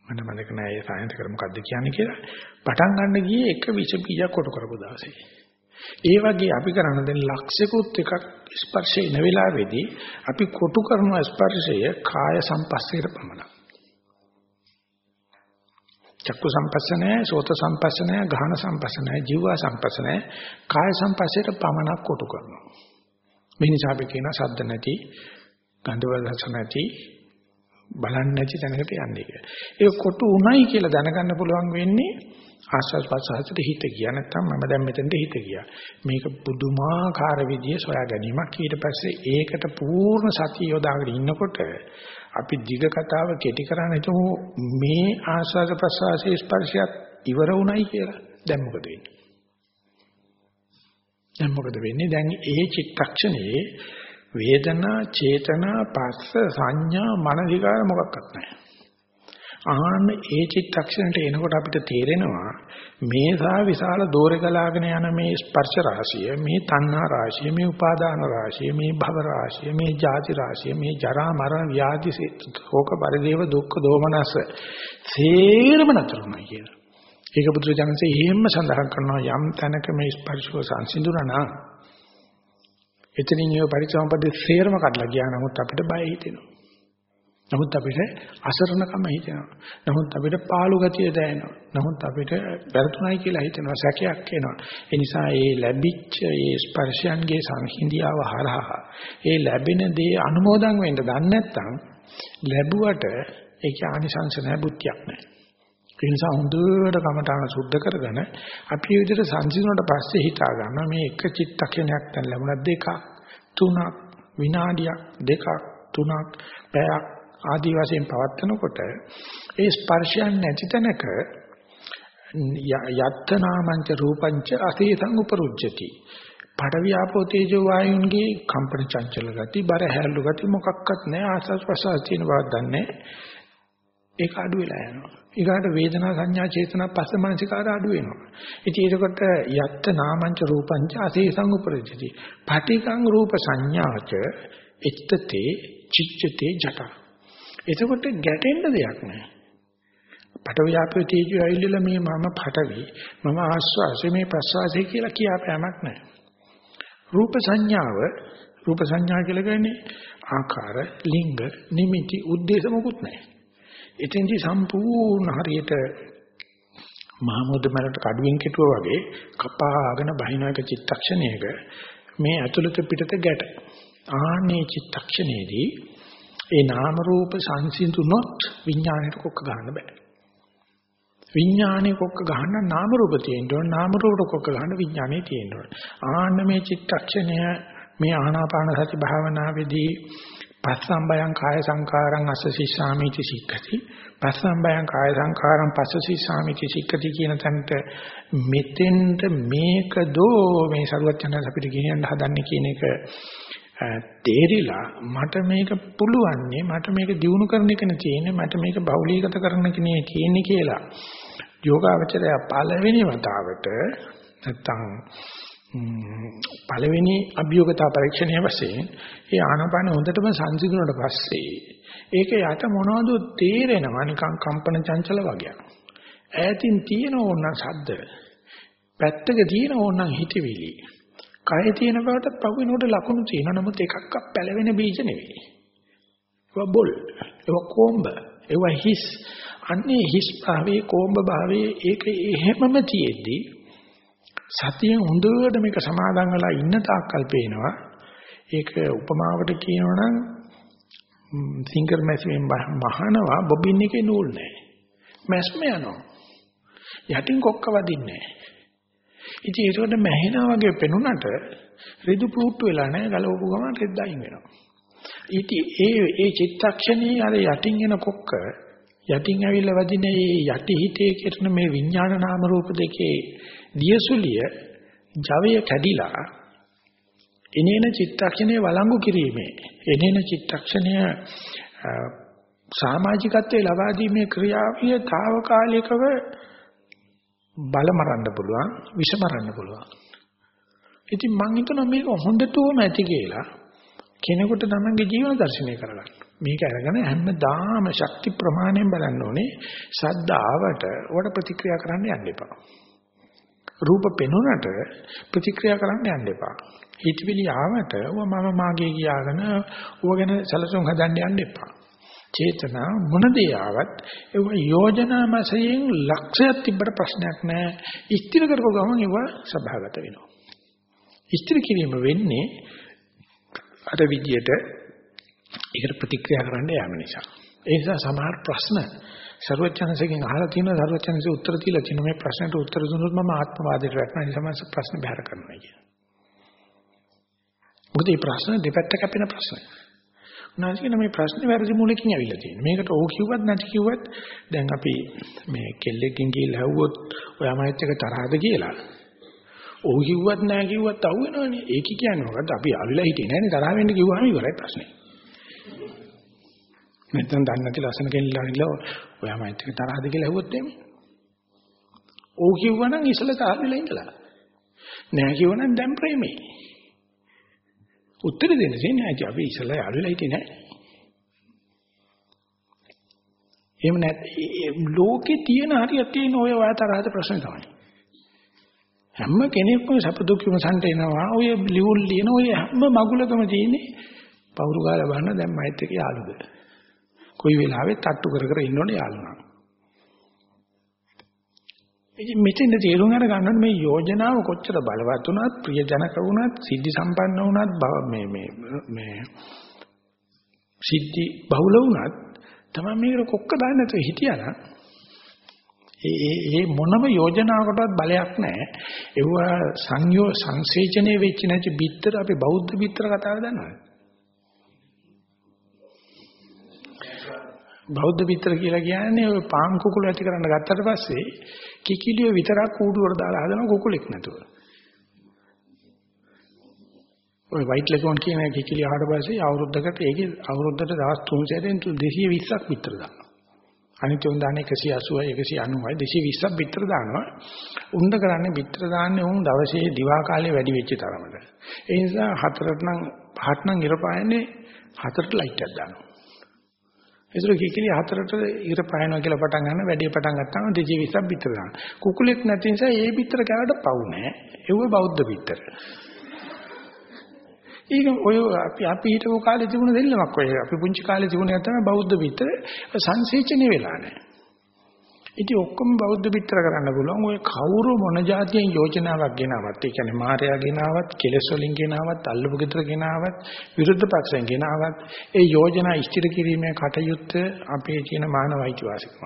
Speaker 1: මම මතක නෑ ඒ සායන්ත කර මොකද්ද කියන්නේ කියලා පටන් ගන්න ගියේ එක විස බීජයක් කොට කරපු දවසේ. ඒ වගේ අපි කරන දැන් ලක්ෂිකුත් එකක් ස්පර්ශය ඉන වෙලාවේදී අපි කොටු කරන ස්පර්ශය කාය සම්පස්සේට පමණයි. චක්කු සම්පස්සනය, සෝත සම්පස්සනය, ගහන සම්පස්සනය, ජීවා සම්පස්සනය, කාය සම්පස්සයට පමණක් කොටු කරනවා. මේ නිසා අපි කියන සද්ද නැති, ගන්ධවල රස නැති, බලන්නේ නැති තැනකට යන්නේ කියලා. ඒක කොටු උණයි කියලා දැනගන්න පුළුවන් වෙන්නේ ආස්වාද ප්‍රසආසයට හිත ගියා නැත්නම් මම දැන් මෙතනට හිත ගියා. මේක පුදුමාකාර විදිය සොයා ගැනීමක්. ඊට පස්සේ ඒකට පූර්ණ සතිය යොදාගෙන ඉන්නකොට අපි දිග කතාව කෙටි කරන්නේ හිතමු මේ ආස්වාද ප්‍රසආසයේ ස්පර්ශයත් ඉවර වුණයි කියලා. දැන් මොකද වෙන්නේ? දැන් මොකද වෙන්නේ? දැන් ඒ චිත්තක්ෂණයේ වේදනා, චේතනා, පස්ස, සංඥා, මනසිකාර මොකක්වත් නැහැ. ආන්න ඒ චිත්තක්ෂණයට එනකොට අපිට තේරෙනවා මේ සා විශාල දෝරේ ගලාගෙන යන මේ ස්පර්ශ රාශිය මේ තණ්හා රාශිය මේ උපාදාන රාශිය මේ භව රාශිය මේ ජාති රාශිය මේ ජරා මරණ ව්‍යාධි ශෝක පරිදේව දුක්ඛ දෝමනස සේරම නතරුණා කියලා. ඒක බුදුරජාණන්සේ එහෙම්ම සඳහන් කරනවා යම් තැනක මේ ස්පර්ශව සංසිඳුණා නම් එතනින් ඒ පරිසම්පදේ සේරම කඩලා ගියා නමුත් අපිට බය හිතෙනවා. නමුත් අපිට අසරණකම හිතෙනවා. නමුත් අපිට පාළු ගතිය දැනෙනවා. නමුත් අපිට වැරතුණයි කියලා හිතෙනවා. සැකයක් එනවා. ඒ නිසා මේ ලැබිච්ච මේ ස්පර්ශයන්ගේ සංහිඳියාව හරහා ඒ ලැබෙන දේ අනුමෝදන් වෙන්න දන්නේ නැත්නම් ලැබුවට ඒක ආනිසංස නැහැ බුද්ධියක් නැහැ. ඒ නිසා හොඳට කමඨාන සුද්ධ කරගෙන අපි මේ විදිහට සංසිඳුණාට පස්සේ හිතා ගන්නවා මේ එක චිත්තක්ෂණයක් දැන් ලැබුණා දෙකක් තුනක් විනාඩියක් දෙකක් තුනක් පැයක් ආදි වශයෙන් පවත්නකොට ඒ ස්පර්ශයන් නැති තැනක යත්තනාමංච රූපංච අසීතං උපරුජ්ජති පඩවි ආපෝ තේජෝ වායුන්ගේ කම්පන චංචල ගති බර හැල්ලු ගති මොකක්වත් නැහැ ආස්වාස් ප්‍රසවාස තියෙන බවක් දන්නේ ඒක අඩු වෙලා යනවා ඊගාට වේදනා සංඥා චේතනා පස්ස මනසිකාර අඩු වෙනවා. ඉතින් ඒකට යත්ත නාමංච රූපංච අසේසං උපරජති. පටිකං රූප සංඥාච එත්තතේ චිච්ඡතේ ජට. එතකොට ගැටෙන්න දෙයක් නැහැ. පටවියාපේ තේජෝ ඇවිල්ලා මේ මම පටවි මම ආස්වාසය මේ ප්‍රසවාසය කියලා කියාපෑමක් නැහැ. රූප සංඥාව රූප සංඥා කියලා කියන්නේ ආකාර, ලිංග, නිමිති, උද්දේශ මොකුත් නැහැ. එතෙන්දි සම්පූර්ණ හරියට මහමුද මරට කඩුවෙන් කෙටුවා වගේ කපාගෙන බහින එක චිත්තක්ෂණයක මේ ඇතුළත පිටත ගැට. ආන්නේ චිත්තක්ෂණයේදී ඒ නාම රූප සංසිඳුනොත් විඥාණයට කොක්ක ගන්න බෑ. විඥානේ කොක්ක ගහන්න නාම රූප තියෙන්න ඕන නාම රූප කොක්ක ගහන්න විඥානේ තියෙන්න ඕන. ආන්න මේ චිත්තක්ෂණය මේ ආනාපාන සති භාවනාවේදී පස්සම්බයං කාය සංකාරං අස්ස සිස්සාමිති සික්ඛති පස්සම්බයං කාය සංකාරං පස්ස සිස්සාමිති සික්ඛති කියන තැනට මෙතෙන්ට මේකදෝ මේ සරුවචන අපිට ගෙනියන්න හදන්නේ කියන එක තේරිලා මට මේක පුළුවන්නේ මට මේක දිනු කරන එකනේ තියෙන්නේ මට මේක බහුලීගත කරන කෙනේ තියෙන්නේ කියලා යෝගාවචරය පළවෙනි වතාවට නැත්තම් පළවෙනි අභියෝගතා පරීක්ෂණය වශයෙන් ඒ ආනාපාන හොඳටම සංසිඳුණාට පස්සේ ඒක යට මොනවද තේරෙනවා නිකන් කම්පන චංචල වගේ. ඈතින් තියෙන ඕන ශබ්ද පැත්තක තියෙන ඕන හිතවිලි කය තියෙන බවට පහුවෙනකොට ලකුණු තියෙනවා නමුත් එකක්වත් පැලවෙන බීජ නෙවෙයි. ඒවා බොල්, ඒවා කොම්බ, ඒවා හිස්. අන්නේ හිස් භාවයේ කොම්බ භාවයේ ඒක එහෙමම තියෙද්දී සතියෙන් හොඳට මේක සමාදන් වෙලා ඉන්න තාක්කල් පේනවා. ඒක උපමාවට කියනවනම් සිංගර් මැෂින් මහනවා බොබින් එකේ නූල් නැහැ. මැස්ම යනවා. යටින් කොක්ක වදින්නේ නැහැ. ඉතින් ඒකට මැහෙනා වගේ පෙනුනට රිදු පුට්ටු වෙලා නැහැ ගලවපු ගමන් රෙද්දයින් වෙනවා. ඉතින් ඒ ඒ චිත්තක්ෂණී අර යටින් එන කොක්ක යටින් ඇවිල්ලා වදින මේ යටි හිතේ කරන මේ විඥාන නාම රූප දෙකේ දියසුලිය ජවය කැඩිලා එනේන චිත්තක්ෂණයේ වළංගු කිරීමේ එනේන චිත්තක්ෂණය සමාජිකත්වයේ ලබා දීමේ ක්‍රියාවිය తాවකාලිකව බල මරන්න පුළුවන් විෂ මරන්න පුළුවන් ඉතින් මං හිතනවා මේක හොඳටම ඇති කියලා කෙනෙකුට තමන්ගේ ජීවන දර්ශනය කරගන්න. මේක අරගෙන හැමදාම ශක්ති ප්‍රමාණයෙන් බලන්න ඕනේ. සද්ද ආවට උඩ ප්‍රතික්‍රියා කරන්න යන්න එපා. රූප පෙනුනට ප්‍රතික්‍රියා කරන්න යන්න එපා. හිතවිලි ආවට ඔය මම මාගේ කියාගෙන ඌව ගැන සැලසුම් හදන්න යන්න එපා. චේතනා මොන දේ ආවත් ඒව යෝජනා මාසයෙන් ලක්ෂයක් තිබ්බට ප්‍රශ්නයක් නැහැ. ඉස්තිර කරපුව ගමන් ඒව සබහාගත වෙනවා. ඉස්තිර කිරීම වෙන්නේ අර විදියට ඒකට ප්‍රතික්‍රියා කරන්න යාම නිසා. ඒ නිසා සමහර ප්‍රශ්න ਸਰවඥාන්සේගෙන් අහලා තියෙනවා ਸਰවඥාන්සේ උත්තර දීලා තියෙනවා මේ ප්‍රශ්නට උත්තර දුන්නොත් මම ආත්මවාදයට වැටෙනවා ඒ සමාස ප්‍රශ්න බැහැර කරනවා කියන. මොකද මේ ප්‍රශ්න දෙපැත්ත කැපෙන ප්‍රශ්නයි. උනාසිකන මේ ප්‍රශ්නේ වැරදි මූලකින් ඇවිල්ලා තියෙනවා. මේකට ඕ කිව්වත් නැති කිව්වත් දැන් අපි මේ කෙල්ලෙක්ගෙන් ගිහිල්ලා ඇහුවොත් ඔයා මයිත් එක තරහද කියලා. ඕ කිව්වත් නැහැ කිව්වත් අහු වෙනවනේ. ඒක කියන්නේ මොකද්ද? අපි අවිලා හිටියේ නැහැනේ තරහ වෙන්න කිව්වම ඉවරයි ප්‍රශ්නේ. නැත්නම් දන්නේ නැති ලස්සන කෙල්ලලා ඉල්ල ඔයා මයිත් එක තරහද කියලා ඇහුවොත් එමේ. ඕ කිව්වනම් ඉසල තාලෙලා ඉඳලා. නැහැ කිව්වනම් දැන් ප්‍රේමේ. උත්තර දෙන්න දෙන්නේ නැහැ. අපි ඉසල යාළුවලා හිටියේ නැහැ. එහෙම නැත්නම් ලෝකේ තියෙන හරියට තියෙන ඔය ඔය තරහද ප්‍රශ්න තමයි. හැම කෙනෙක්ම සැප දුක් විමසන්ට එනවා. ඔය ලියුල් ලියන ඔය හැම මගුලකම තියෙන්නේ පවුරු ගාලා බලන්න දැන් මයිත් එක යාළුද. කොයි වෙලාවෙත් තට්ටු කර කර ඉන්නෝනේ යාළුවා. ඉතින් මෙතෙන් තේරුම් අරගන්න මේ යෝජනාව කොච්චර බලවත් වුණත් ප්‍රියජනක වුණත් සිද්ධි සම්පන්න වුණත් මේ මේ මේ සිද්ධි බහුල වුණත් තමයි මේක කොක්ක දාන්න නැතුව හිටියනම් ඒ ඒ මොනම යෝජනාවකටවත් බලයක් නැහැ. ඒව සංයෝ සංසේචනයේ වෙච්ච නැති බිත්තර අපි බෞද්ධ බිත්තර කතාව දන්නවද? බෞද්ධ බිත්තර කියලා කියන්නේ ඔය පාන් කුකුළු ඇති කරන්න ගත්තට පස්සේ කිකිලිය විතරක් කූඩුවට දාලා හදන කුකුලෙක් නැතුව. ඔය වයිට් ලෙගොන් කියන කිකිලිය ආවට පස්සේ අවුරුද්දකට ඒකේ අවුරුද්දට දවස් 300ෙන් 220ක් බිත්තර දානවා. අනිත් උන් දාන්නේ 180යි 190යි 220ක් බිත්තර දානවා. උණ්ඩ කරන්නේ බිත්තර දාන්නේ උන් දවසේ දිවා කාලේ වැඩි වෙච්ච තරමට. ඒ නිසා හතරට නම් පහට නම් ඉර පායන්නේ හතරට ලයිට් එකක් දානවා. ඒතර කිකිලි හතරට ඉර පායනවා කියලා පටන් ගන්න වැඩි පටන් ගත්තාම 220ක් බිත්තර දානවා. කුකුලෙක් නැති නිසා ඒ බිත්තර කෑවට පවු නැහැ. ඒව බෞද්ධ බිත්තර. ඒක ඔය අපි අපි හිටපු කාලේ තිබුණ දෙල්ලමක් ඔය අපි පුංචි කාලේ තිබුණ එක තමයි බෞද්ධ පිටර සංසේචනේ වෙලා නැහැ. ඉතින් ඔක්කොම බෞද්ධ පිටර කරන්න පුළුවන් ඔය කවුරු මොන જાතියෙන් යෝජනාවක් ගෙනාවත් ඒ කියන්නේ මායя ගෙනාවත් කෙලෙස් වලින් ගෙනාවත් අල්ලපු ගෙදර ගෙනාවත් විරුද්ධ පක්ෂයෙන් ගෙනාවත් ඒ යෝජනා ඉෂ්ටිර කිරීමේ කටයුත්ත අපේ තියෙන මානව අයිතිවාසිකම.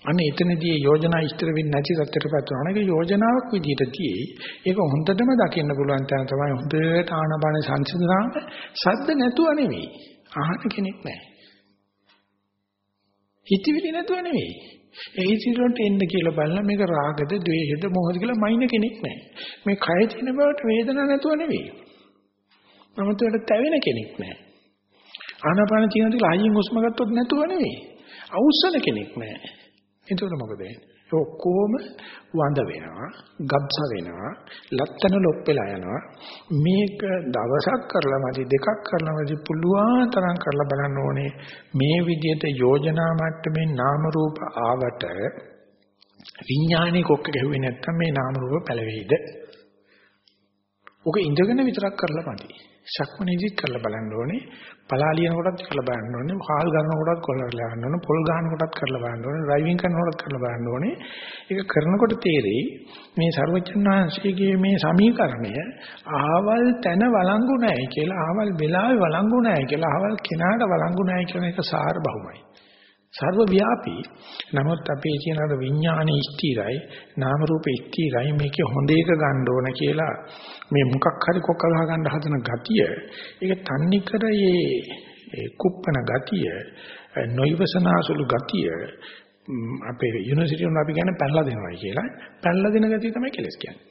Speaker 1: අන්න එතනදී යෝජනා ඉස්තර වෙන්නේ නැති තත්ත්වයකටපත් වෙනවා. ඒක යෝජනාවක් විදිහට තියෙයි. ඒක හොඳටම දකින්න පුළුවන් තැන තමයි හොඳට ආනපාන සංසිඳනාම සද්ද නැතුව නෙවෙයි. අහන කෙනෙක් නැහැ. හිතවිලි නැතුව නෙවෙයි. ඒ හිතවිලට එන්න කියලා බලලා මේක රාගද, ද්වේෂද, මොහොද කියලා මයින් කෙනෙක් නැහැ. මේ කය තියෙන බවට වේදනාවක් නැතුව නෙවෙයි. නමුත් ඒකට තැවෙන කෙනෙක් නැහැ. ආනාපාන තියෙන දේ ආයින් හුස්ම ගත්තොත් නැතුව නෙවෙයි. අවුස්සන කෙනෙක් නැහැ. එතකොට මොකද වෙන්නේ? ඔක්කොම වඳ වෙනවා, ගබ්ස වෙනවා, ලත්තන ලොප්පෙලා යනවා. මේක දවසක් කරලා මදි දෙකක් කරලා මදි පුළුවන් තරම් කරලා බලන්න ඕනේ. මේ විදිහට යෝජනා මට්ටමේ නාම රූප ආවට විඥානේ කොක්ක ගැහුවේ නැත්තම් මේ නාම රූප පැලවෙයිද? ඔක ඉඳගෙන විතරක් කරලා මදි. ශක්මනේදිත් කරලා බලන්න ඕනේ. පලාලියන කොටත් කරලා බලන්න ඕනේ. හාල් ගන්න කොටත් කරලා බලන්න ඕනේ. පොල් ගන්න කොටත් කරලා බලන්න ඕනේ. ඩ්‍රයිවිං කරන කොටත් කරලා බලන්න ඕනේ. ඒක කරනකොට තේරෙයි මේ ਸਰවඥාන්සේගේ මේ සමීකරණය ආවල් තැන වළංගු නැහැ කියලා, ආවල් වෙලාවේ වළංගු නැහැ කියලා, ආවල් කෙනාට වළංගු නැහැ කියන එක සාර බහුමයි. සර්ව ව්‍යාපී. නමුත් අපේ කියන අර විඥානේ ස්ථිරයි, නාම රූපේ ස්ථිරයි මේකේ හොඳ එක ගන්න ඕන කියලා මේ මොකක් හරි කොක්ක ගහ ගන්න හදන ගතිය, ඒක තන්නේ කර ඒ කුප්පන ගතිය, නොයිවසනාසුළු ගතිය අපේ යුනිවර්සිටි වල අපි කියන්නේ පැනලා දෙනවයි කියලා. පැනලා දෙන ගතිය තමයි කෙලස් කියන්නේ.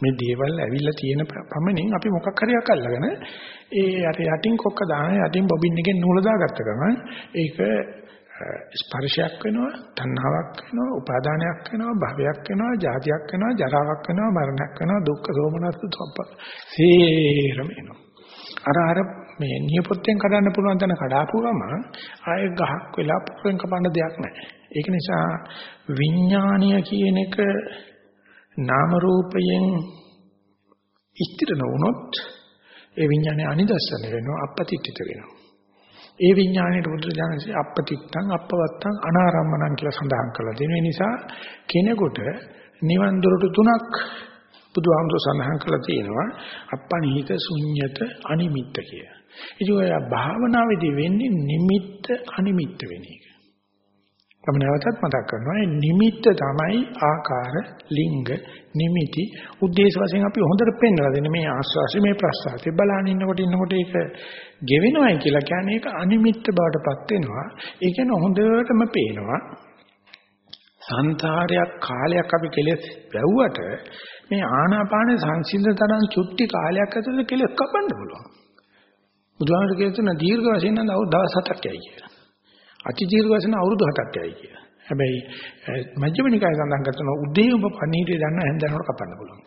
Speaker 1: මේ දේවල් ඇවිල්ලා තියෙන පමණින් අපි මොකක් හරි අකල්ලාගෙන ඒ අර යටින් කොක්ක දාන යටින් බොබින් එකෙන් නූල දාගත්ත ගමන් ඒක ස්පර්ශයක් වෙනවා, තණ්හාවක් වෙනවා, උපාදානයක් වෙනවා, භවයක් වෙනවා, ජාතියක් වෙනවා, ජරාවක් වෙනවා, මරණයක් වෙනවා, දුක්ඛ සෝමනස්ස සම්ප. සේරම එනවා. අර අර මේ නියපොත්තෙන් කඩන්න පුළුවන් තැන කඩාපු ගම ආයෙ ගහක් වෙලා පුරෙන් කපන්න දෙයක් නැහැ. ඒක නිසා විඥානීය කියන එක නාම රූපයෙන් ඉස්තිර නොවුනොත් ඒ විඥානේ අනිදස්සන වෙනවා අපපතිත්‍ිත වෙනවා. ඒ විඥාණයට බුදුරජාණන්සේ අපපතිත්තං අපවත්තං අනාරම්මණං කියලා සඳහන් කරලා තියෙන නිසා කෙනෙකුට නිවන් දොරටු තුනක් බුදුහාමුදුර සඳහන් කරලා තියෙනවා අපනිහිත ශුන්්‍යත අනිමිත්ත කිය. ඉතින් ඔය භාවනාවේදී වෙන්නේ නිමිත්ත අනිමිත්ත වෙන එක. මම නැවතත් මතක් කරනවා නිමිත්ත තමයි ආකාර ලිංග නිමිති. උද්දේශ වශයෙන් අපි හොඳට පෙන්වලා දෙන්නේ මේ ආස්වාසි මේ ප්‍රස්වාසි බලන ඉන්නකොට ඉන්නකොට ඒක ගෙවෙනවයි කියලා කියන්නේ ඒක අනිමිත්ත බවටපත් වෙනවා. ඒ කියන්නේ හොඳටම පේනවා. සංසාරයක් කාලයක් අපි කෙලෙස් වැව්වට මේ ආනාපාන සංසිඳන තරම් චුට්ටි කාලයක් ඇතුළත කෙලෙස් කපන්න පුළුවන්. බුදුහාමර කියන දීර්ඝ වශයෙන් නම් දවස් හතක් යයි කියලා. අති දීර්ඝ වශයෙන් අවුරුදු 7ක් යයි කියලා. හැබැයි මජ්ක්‍ධිම නිකාය සඳහන් කරන උදේ ඔබ පණීඩේ දන්න හැන්දනවට කපන්න පුළුවන්.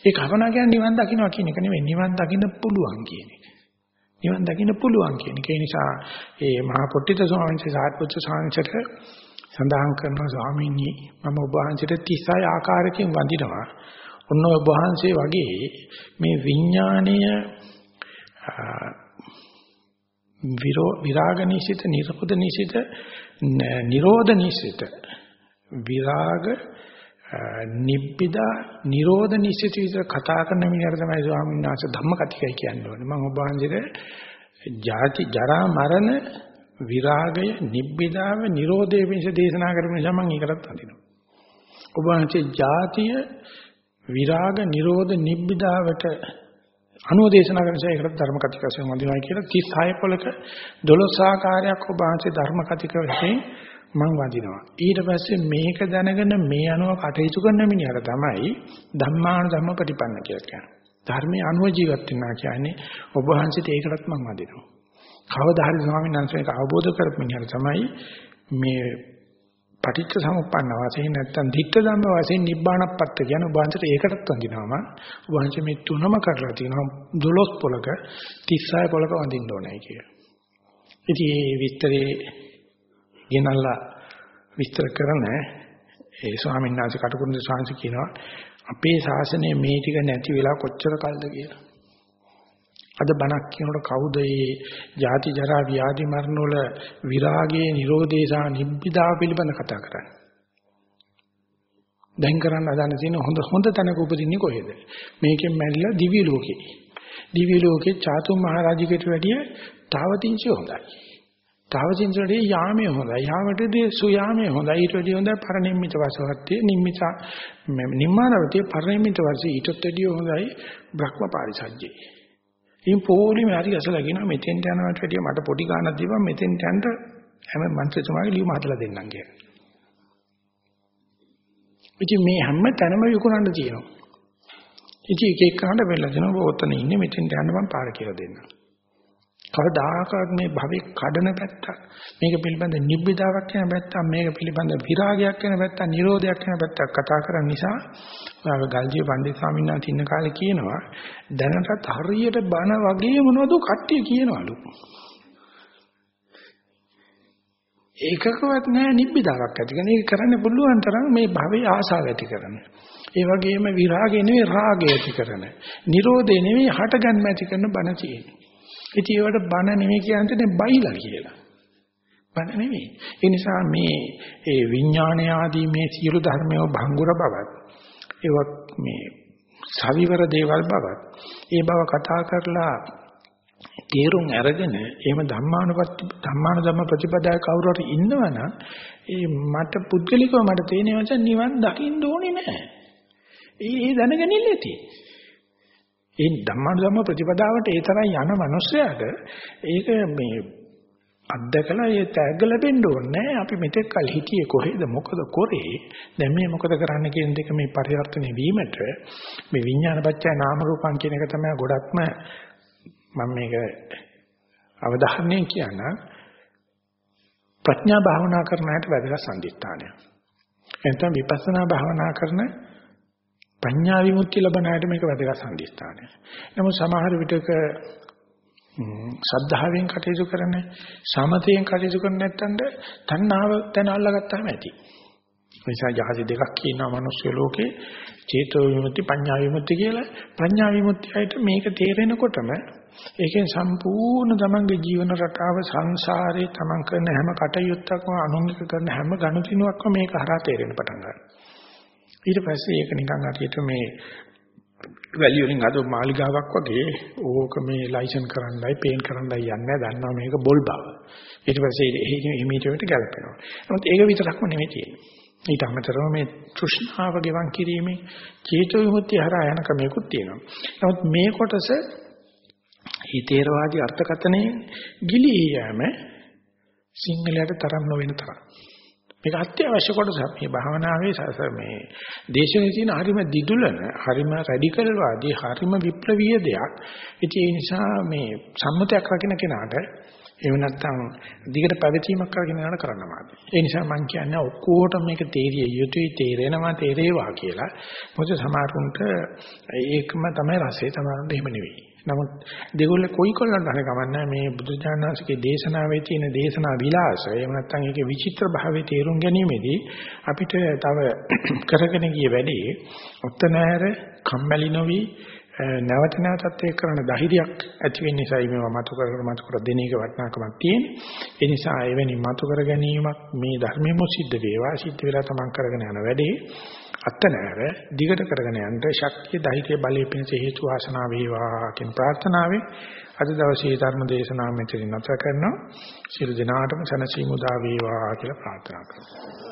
Speaker 1: ඒ කවනා කියන්නේ නිවන් දකින්නවා කියන එක නෙවෙයි නිවන් දකින්න පුළුවන් කියන එක. නිවන් දකින්න පුළුවන් කියන එක. ඒ නිසා ඒ මහා පොට්ටිත ස්වාමීන් වහන්සේ සාත්පුත්‍ර ස්වාමීන්ට සඳහන් කරනවා ස්වාමීනි මම ඔබ වහන්සේට 36 ආකාරයකින් වඳිනවා. ඔන්න ඔබ වහන්සේ වගේ මේ විඥාණය විරෝ විරාග නිසිත නිරෝධ නිසිත නිරෝධ නිසිත විරාග නිබ්බිදා නිරෝධ නිසිත විතර කතා කරන මිනිහට තමයි ස්වාමීන් වහන්සේ ධම්මකතිකයි කියන්නේ. මම ඔබ වහන්සේට ජාති ජරා මරණ විරාගය නිබ්බිදාව නිරෝධය පිණිස දේශනා කරපු නිසා මම ඒකටත් අඳිනවා. ඔබ වහන්සේ ජාතිය විරාග නිරෝධ නිබ්බිදාවට අනුව දේශනා කරන නිසා ඒකට ධර්ම කතික වශයෙන් වඳිනවා කියලා 36 පොලක 12 ආකාරයක් ඔබ ආංශේ ධර්ම කතික වශයෙන් මම වඳිනවා. ඊට පස්සේ මේක දැනගෙන මේ අනුව කටයුතු කරන මිනිහට තමයි ධම්මාන ධම්ම ප්‍රතිපන්න කියලා කියන්නේ. ධර්මයේ අනුව ජීවත් වෙනවා කියන්නේ ඔබ වහන්සේට ඒකටත් මම වඳිනවා. කවදා හරි ස්වාමීන් වහන්සේ මේක අවබෝධ කරගන්න තමයි මේ පටිච්ච සමුප්පන්න වශයෙන් නැත්තම් ධිට්ඨ ධම්ම වශයෙන් නිබ්බානපත්ත කියන උභාන්තට ඒකටත් වඳිනවම උභාන්ත මේ තුනම කරලා තියෙනවා 12 පොලක 36 පොලක වඳින්න ඕනේ කිය. ඉතින් මේ විස්තරේ ගෙනල්ලා විස්තර කරන ඒ ස්වාමීන් වහන්සේ කටුකුරුන්ද ස්වාමීන් කියනවා අපේ ශාසනය මේ ටික නැති වෙලා කොච්චර කල්ද කියලා. අද බණක් කියනකොට කවුද මේ ජාති ජරා ව්‍යාධි මරණ වල විරාගයේ නිරෝධේ සහ නිබ්බිදා පිළිබඳ කතා කරන්නේ. දැන් කරන්න හදන තියෙන හොඳ හොඳ තැනක උපදින්නේ කොහෙද? මේකෙන් මැරිලා දිව්‍ය ලෝකේ. දිව්‍ය ලෝකේ චාතුම් මහරජිකට වැඩිය තාවතිංචි හොඳයි. තාවතිංචිට යාමේ හොඳයි. යාමටදී සුයාමේ හොඳයි. ඊට වැඩිය හොඳයි පරිනිම්මිත වසවත්තේ නිම්මිත නිම්මානවතේ පරිනිම්මිත වර්ෂී ඊටත් වැඩිය හොඳයි බ්‍රහ්ම පාරිසජ්ජේ. ඉතින් පොලිමේ හරි අසලා කියනවා මෙතෙන්ට යනවට වැඩිය මට පොඩි ගාණක් දීපන් මෙතෙන්ට යන්න හැම මන්ත්‍රීතුමාගේ ලියුම හදලා දෙන්නම් කියලා. ඉතින් මේ හැම තැනම විකුණන්න තියෙනවා. ඉතින් එක එක කහඬ වෙලා දෙනවා ඔතන ඉන්නේ මෙතෙන්ට යන්න මම පාර කියලා දෙන්නම්. කවදාකවත් මේ භවෙ කඩන පැත්ත මේක පිළිබඳ නිබ්බිදාවක් කියන පැත්ත මේක පිළිබඳ විරාගයක් කියන පැත්ත නිරෝධයක් කියන පැත්ත කතා කරන නිසා ඔයාව ගල්ජී පණ්ඩිත ස්වාමීන් වහන්සේ ඉන්න කාලේ කියනවා දැනටත් හරියට බන වගේ මොනවද කට්ටිය කියනවලු. ඒකකවත් නෑ නිබ්බිදාවක් ඇති කරන. ඒක කරන්න පුළුවන් තරම් මේ භවයේ ආසාව ඇති කරන. ඒ වගේම විරාගය නෙවෙයි රාගය ඇති කරන. නිරෝධය නෙවෙයි හටගන්න ඇති කරන බන තියෙන්නේ. ඉතින් ඒවට බන නෙමෙයි කියන්නේ බයිලා කියලා. බන නෙමෙයි. ඒ නිසා මේ ඒ විඥාන ආදී මේ සියලු ධර්මයෝ භංගුර බවත් ඒවත් මේ සවිවර දේවල් බවත් ඒ බව කතා කරලා තේරුම් අරගෙන එහෙම ධම්මානුපත්ති ධම්මාන ධම්ම ප්‍රතිපදාය කවුරු හරි ඉන්නවනම් ඒ මට පුද්ගලිකව මට තේරෙනවා නිවන් දකින්න ඕනේ නැහැ. ඒ දැනගැනිල්ල තියෙන්නේ. ඒ ධම්මානුධම්ම ප්‍රතිපදාවට ඒ තරම් යන මනුස්සයාට ඒක මේ අත්දකලා ඒ තෑග්ග ලැබෙන්න ඕනේ අපි මෙතෙක් කල හිටියේ කොහෙද මොකද කරේ? දැන් මේ මොකද කරන්න කියන දෙක මේ පරිවර්තනය වීමට මේ විඥානපච්චය නාම රූපං කියන එක තමයි ගොඩක්ම මම මේක අවධාරණයෙන් කියන ප්‍රඥා භාවනා කරන අයට වැදගත් සම්දිස්ථානය එතන විපස්සනා භාවනා කරන පඤ්ඤා විමුක්තිය ලබන අයට මේක වැදගත් සම්දිස්ථානය. නමුත් සමහර විටක ශ්‍රද්ධාවෙන් කටයුතු කරන සමතයෙන් කටයුතු කරන නැත්නම් තණ්හාව තන අල්ලගත්තාම ඇති. ඒ නිසා යහසි දෙකක් කියනවා මනුස්ස ලෝකේ චේතෝ විමුක්ති පඤ්ඤා විමුක්ති කියලා. පඤ්ඤා විමුක්තියට මේක තේරෙනකොටම ඒකෙන් සම්පූර්ණ තමන්ගේ ජීවන රටාව සංසාරේ තමන් කරන හැම කටයුත්තක්ම අනුන්ගේ කරන හැම ගනුදෙනුවක්ම මේක හරහා තේරෙන්න පටන් ගන්නවා. ඊට පස්සේ ඒක නිකන් අතියට මේ වැලිය වලින් අද මාලිගාවක් වගේ ඕක මේ ලයිසන් කරන්නයි පේන් කරන්නයි යන්නේ දන්නවා මේක බොල් බව. ඊට පස්සේ ඒ ඉමේජ්වට ගැලපෙනවා. නමුත් ඒක විතරක්ම නෙමෙයි තියෙන්නේ. ඊට අමතරව මේ තෘෂ්ණාව ගෙවන් කිරීමේ චේතෝ විමුක්තිය හරහා යන ක්‍රමයකුත් තියෙනවා. නමුත් මේ කොටස හිතේරවාදී අර්ථකථනයේ ගිලී යෑම සිංහලයට තරම් නොවන තරම්. මේක අත්‍යවශ්‍ය කොටසක් මේ භාවනාවේ මේ දේශනේ තියෙන හරිම දිදුලන හරිම රැඩිකල් වාදී හරිම විප්ලවීය දෙයක්. ඉතින් ඒ නිසා මේ සම්මතයක් රකින්න කෙනාට එහෙම නැත්නම් දිගට පැවතීමක් කරගෙන යන කරන්න මාදි. ඒ නිසා මම කියන්නේ ඔක්කොටම මේක තේරිය යුතුයි තේරෙනවා තේරේවා කියලා. මොකද සමහරුන්ට ඒකම තමයි රසය තමරුන්ට එහෙම නෙවෙයි. නමුත් දෙගොල්ල කොයි කොල්ලන්ට හරි කමන්නේ මේ බුදුජානනාංශගේ දේශනාවේ තියෙන දේශනා විලාසය එහෙම නැත්නම් ඒකේ විචිත්‍ර භාවයේ තේරුම් ගැනීමේදී අපිට තව කරගෙන ගිය වැඩේ ඔත්තනෑර කම්මැලි නොවි නැවත නැවතත් ඒක කරන ධෛර්යයක් ඇති වෙන්න නිසායි මේවා මතු කර කර මතු කර දෙන එක වටිනාකමක් තියෙන්නේ. ඒ නිසා එවැනි මතු කර ගැනීමක් මේ ධර්මෙම සිද්ධ වේවා සිද්ධ වෙලා තමන් කරගෙන යන වැඩේ අත්නෑර දිගට කරගෙන යන්න ශක්තිය ධෛර්ය බලය පිණිස හේතු වාසනා වේවා කියන ප්‍රාර්ථනාවෙන් අද දවසේ ධර්ම දේශනාව මෙතනින් නැවත කරනවා. සියලු දෙනාටම සනසීමු දා වේවා කියලා ප්‍රාර්ථනා කරනවා.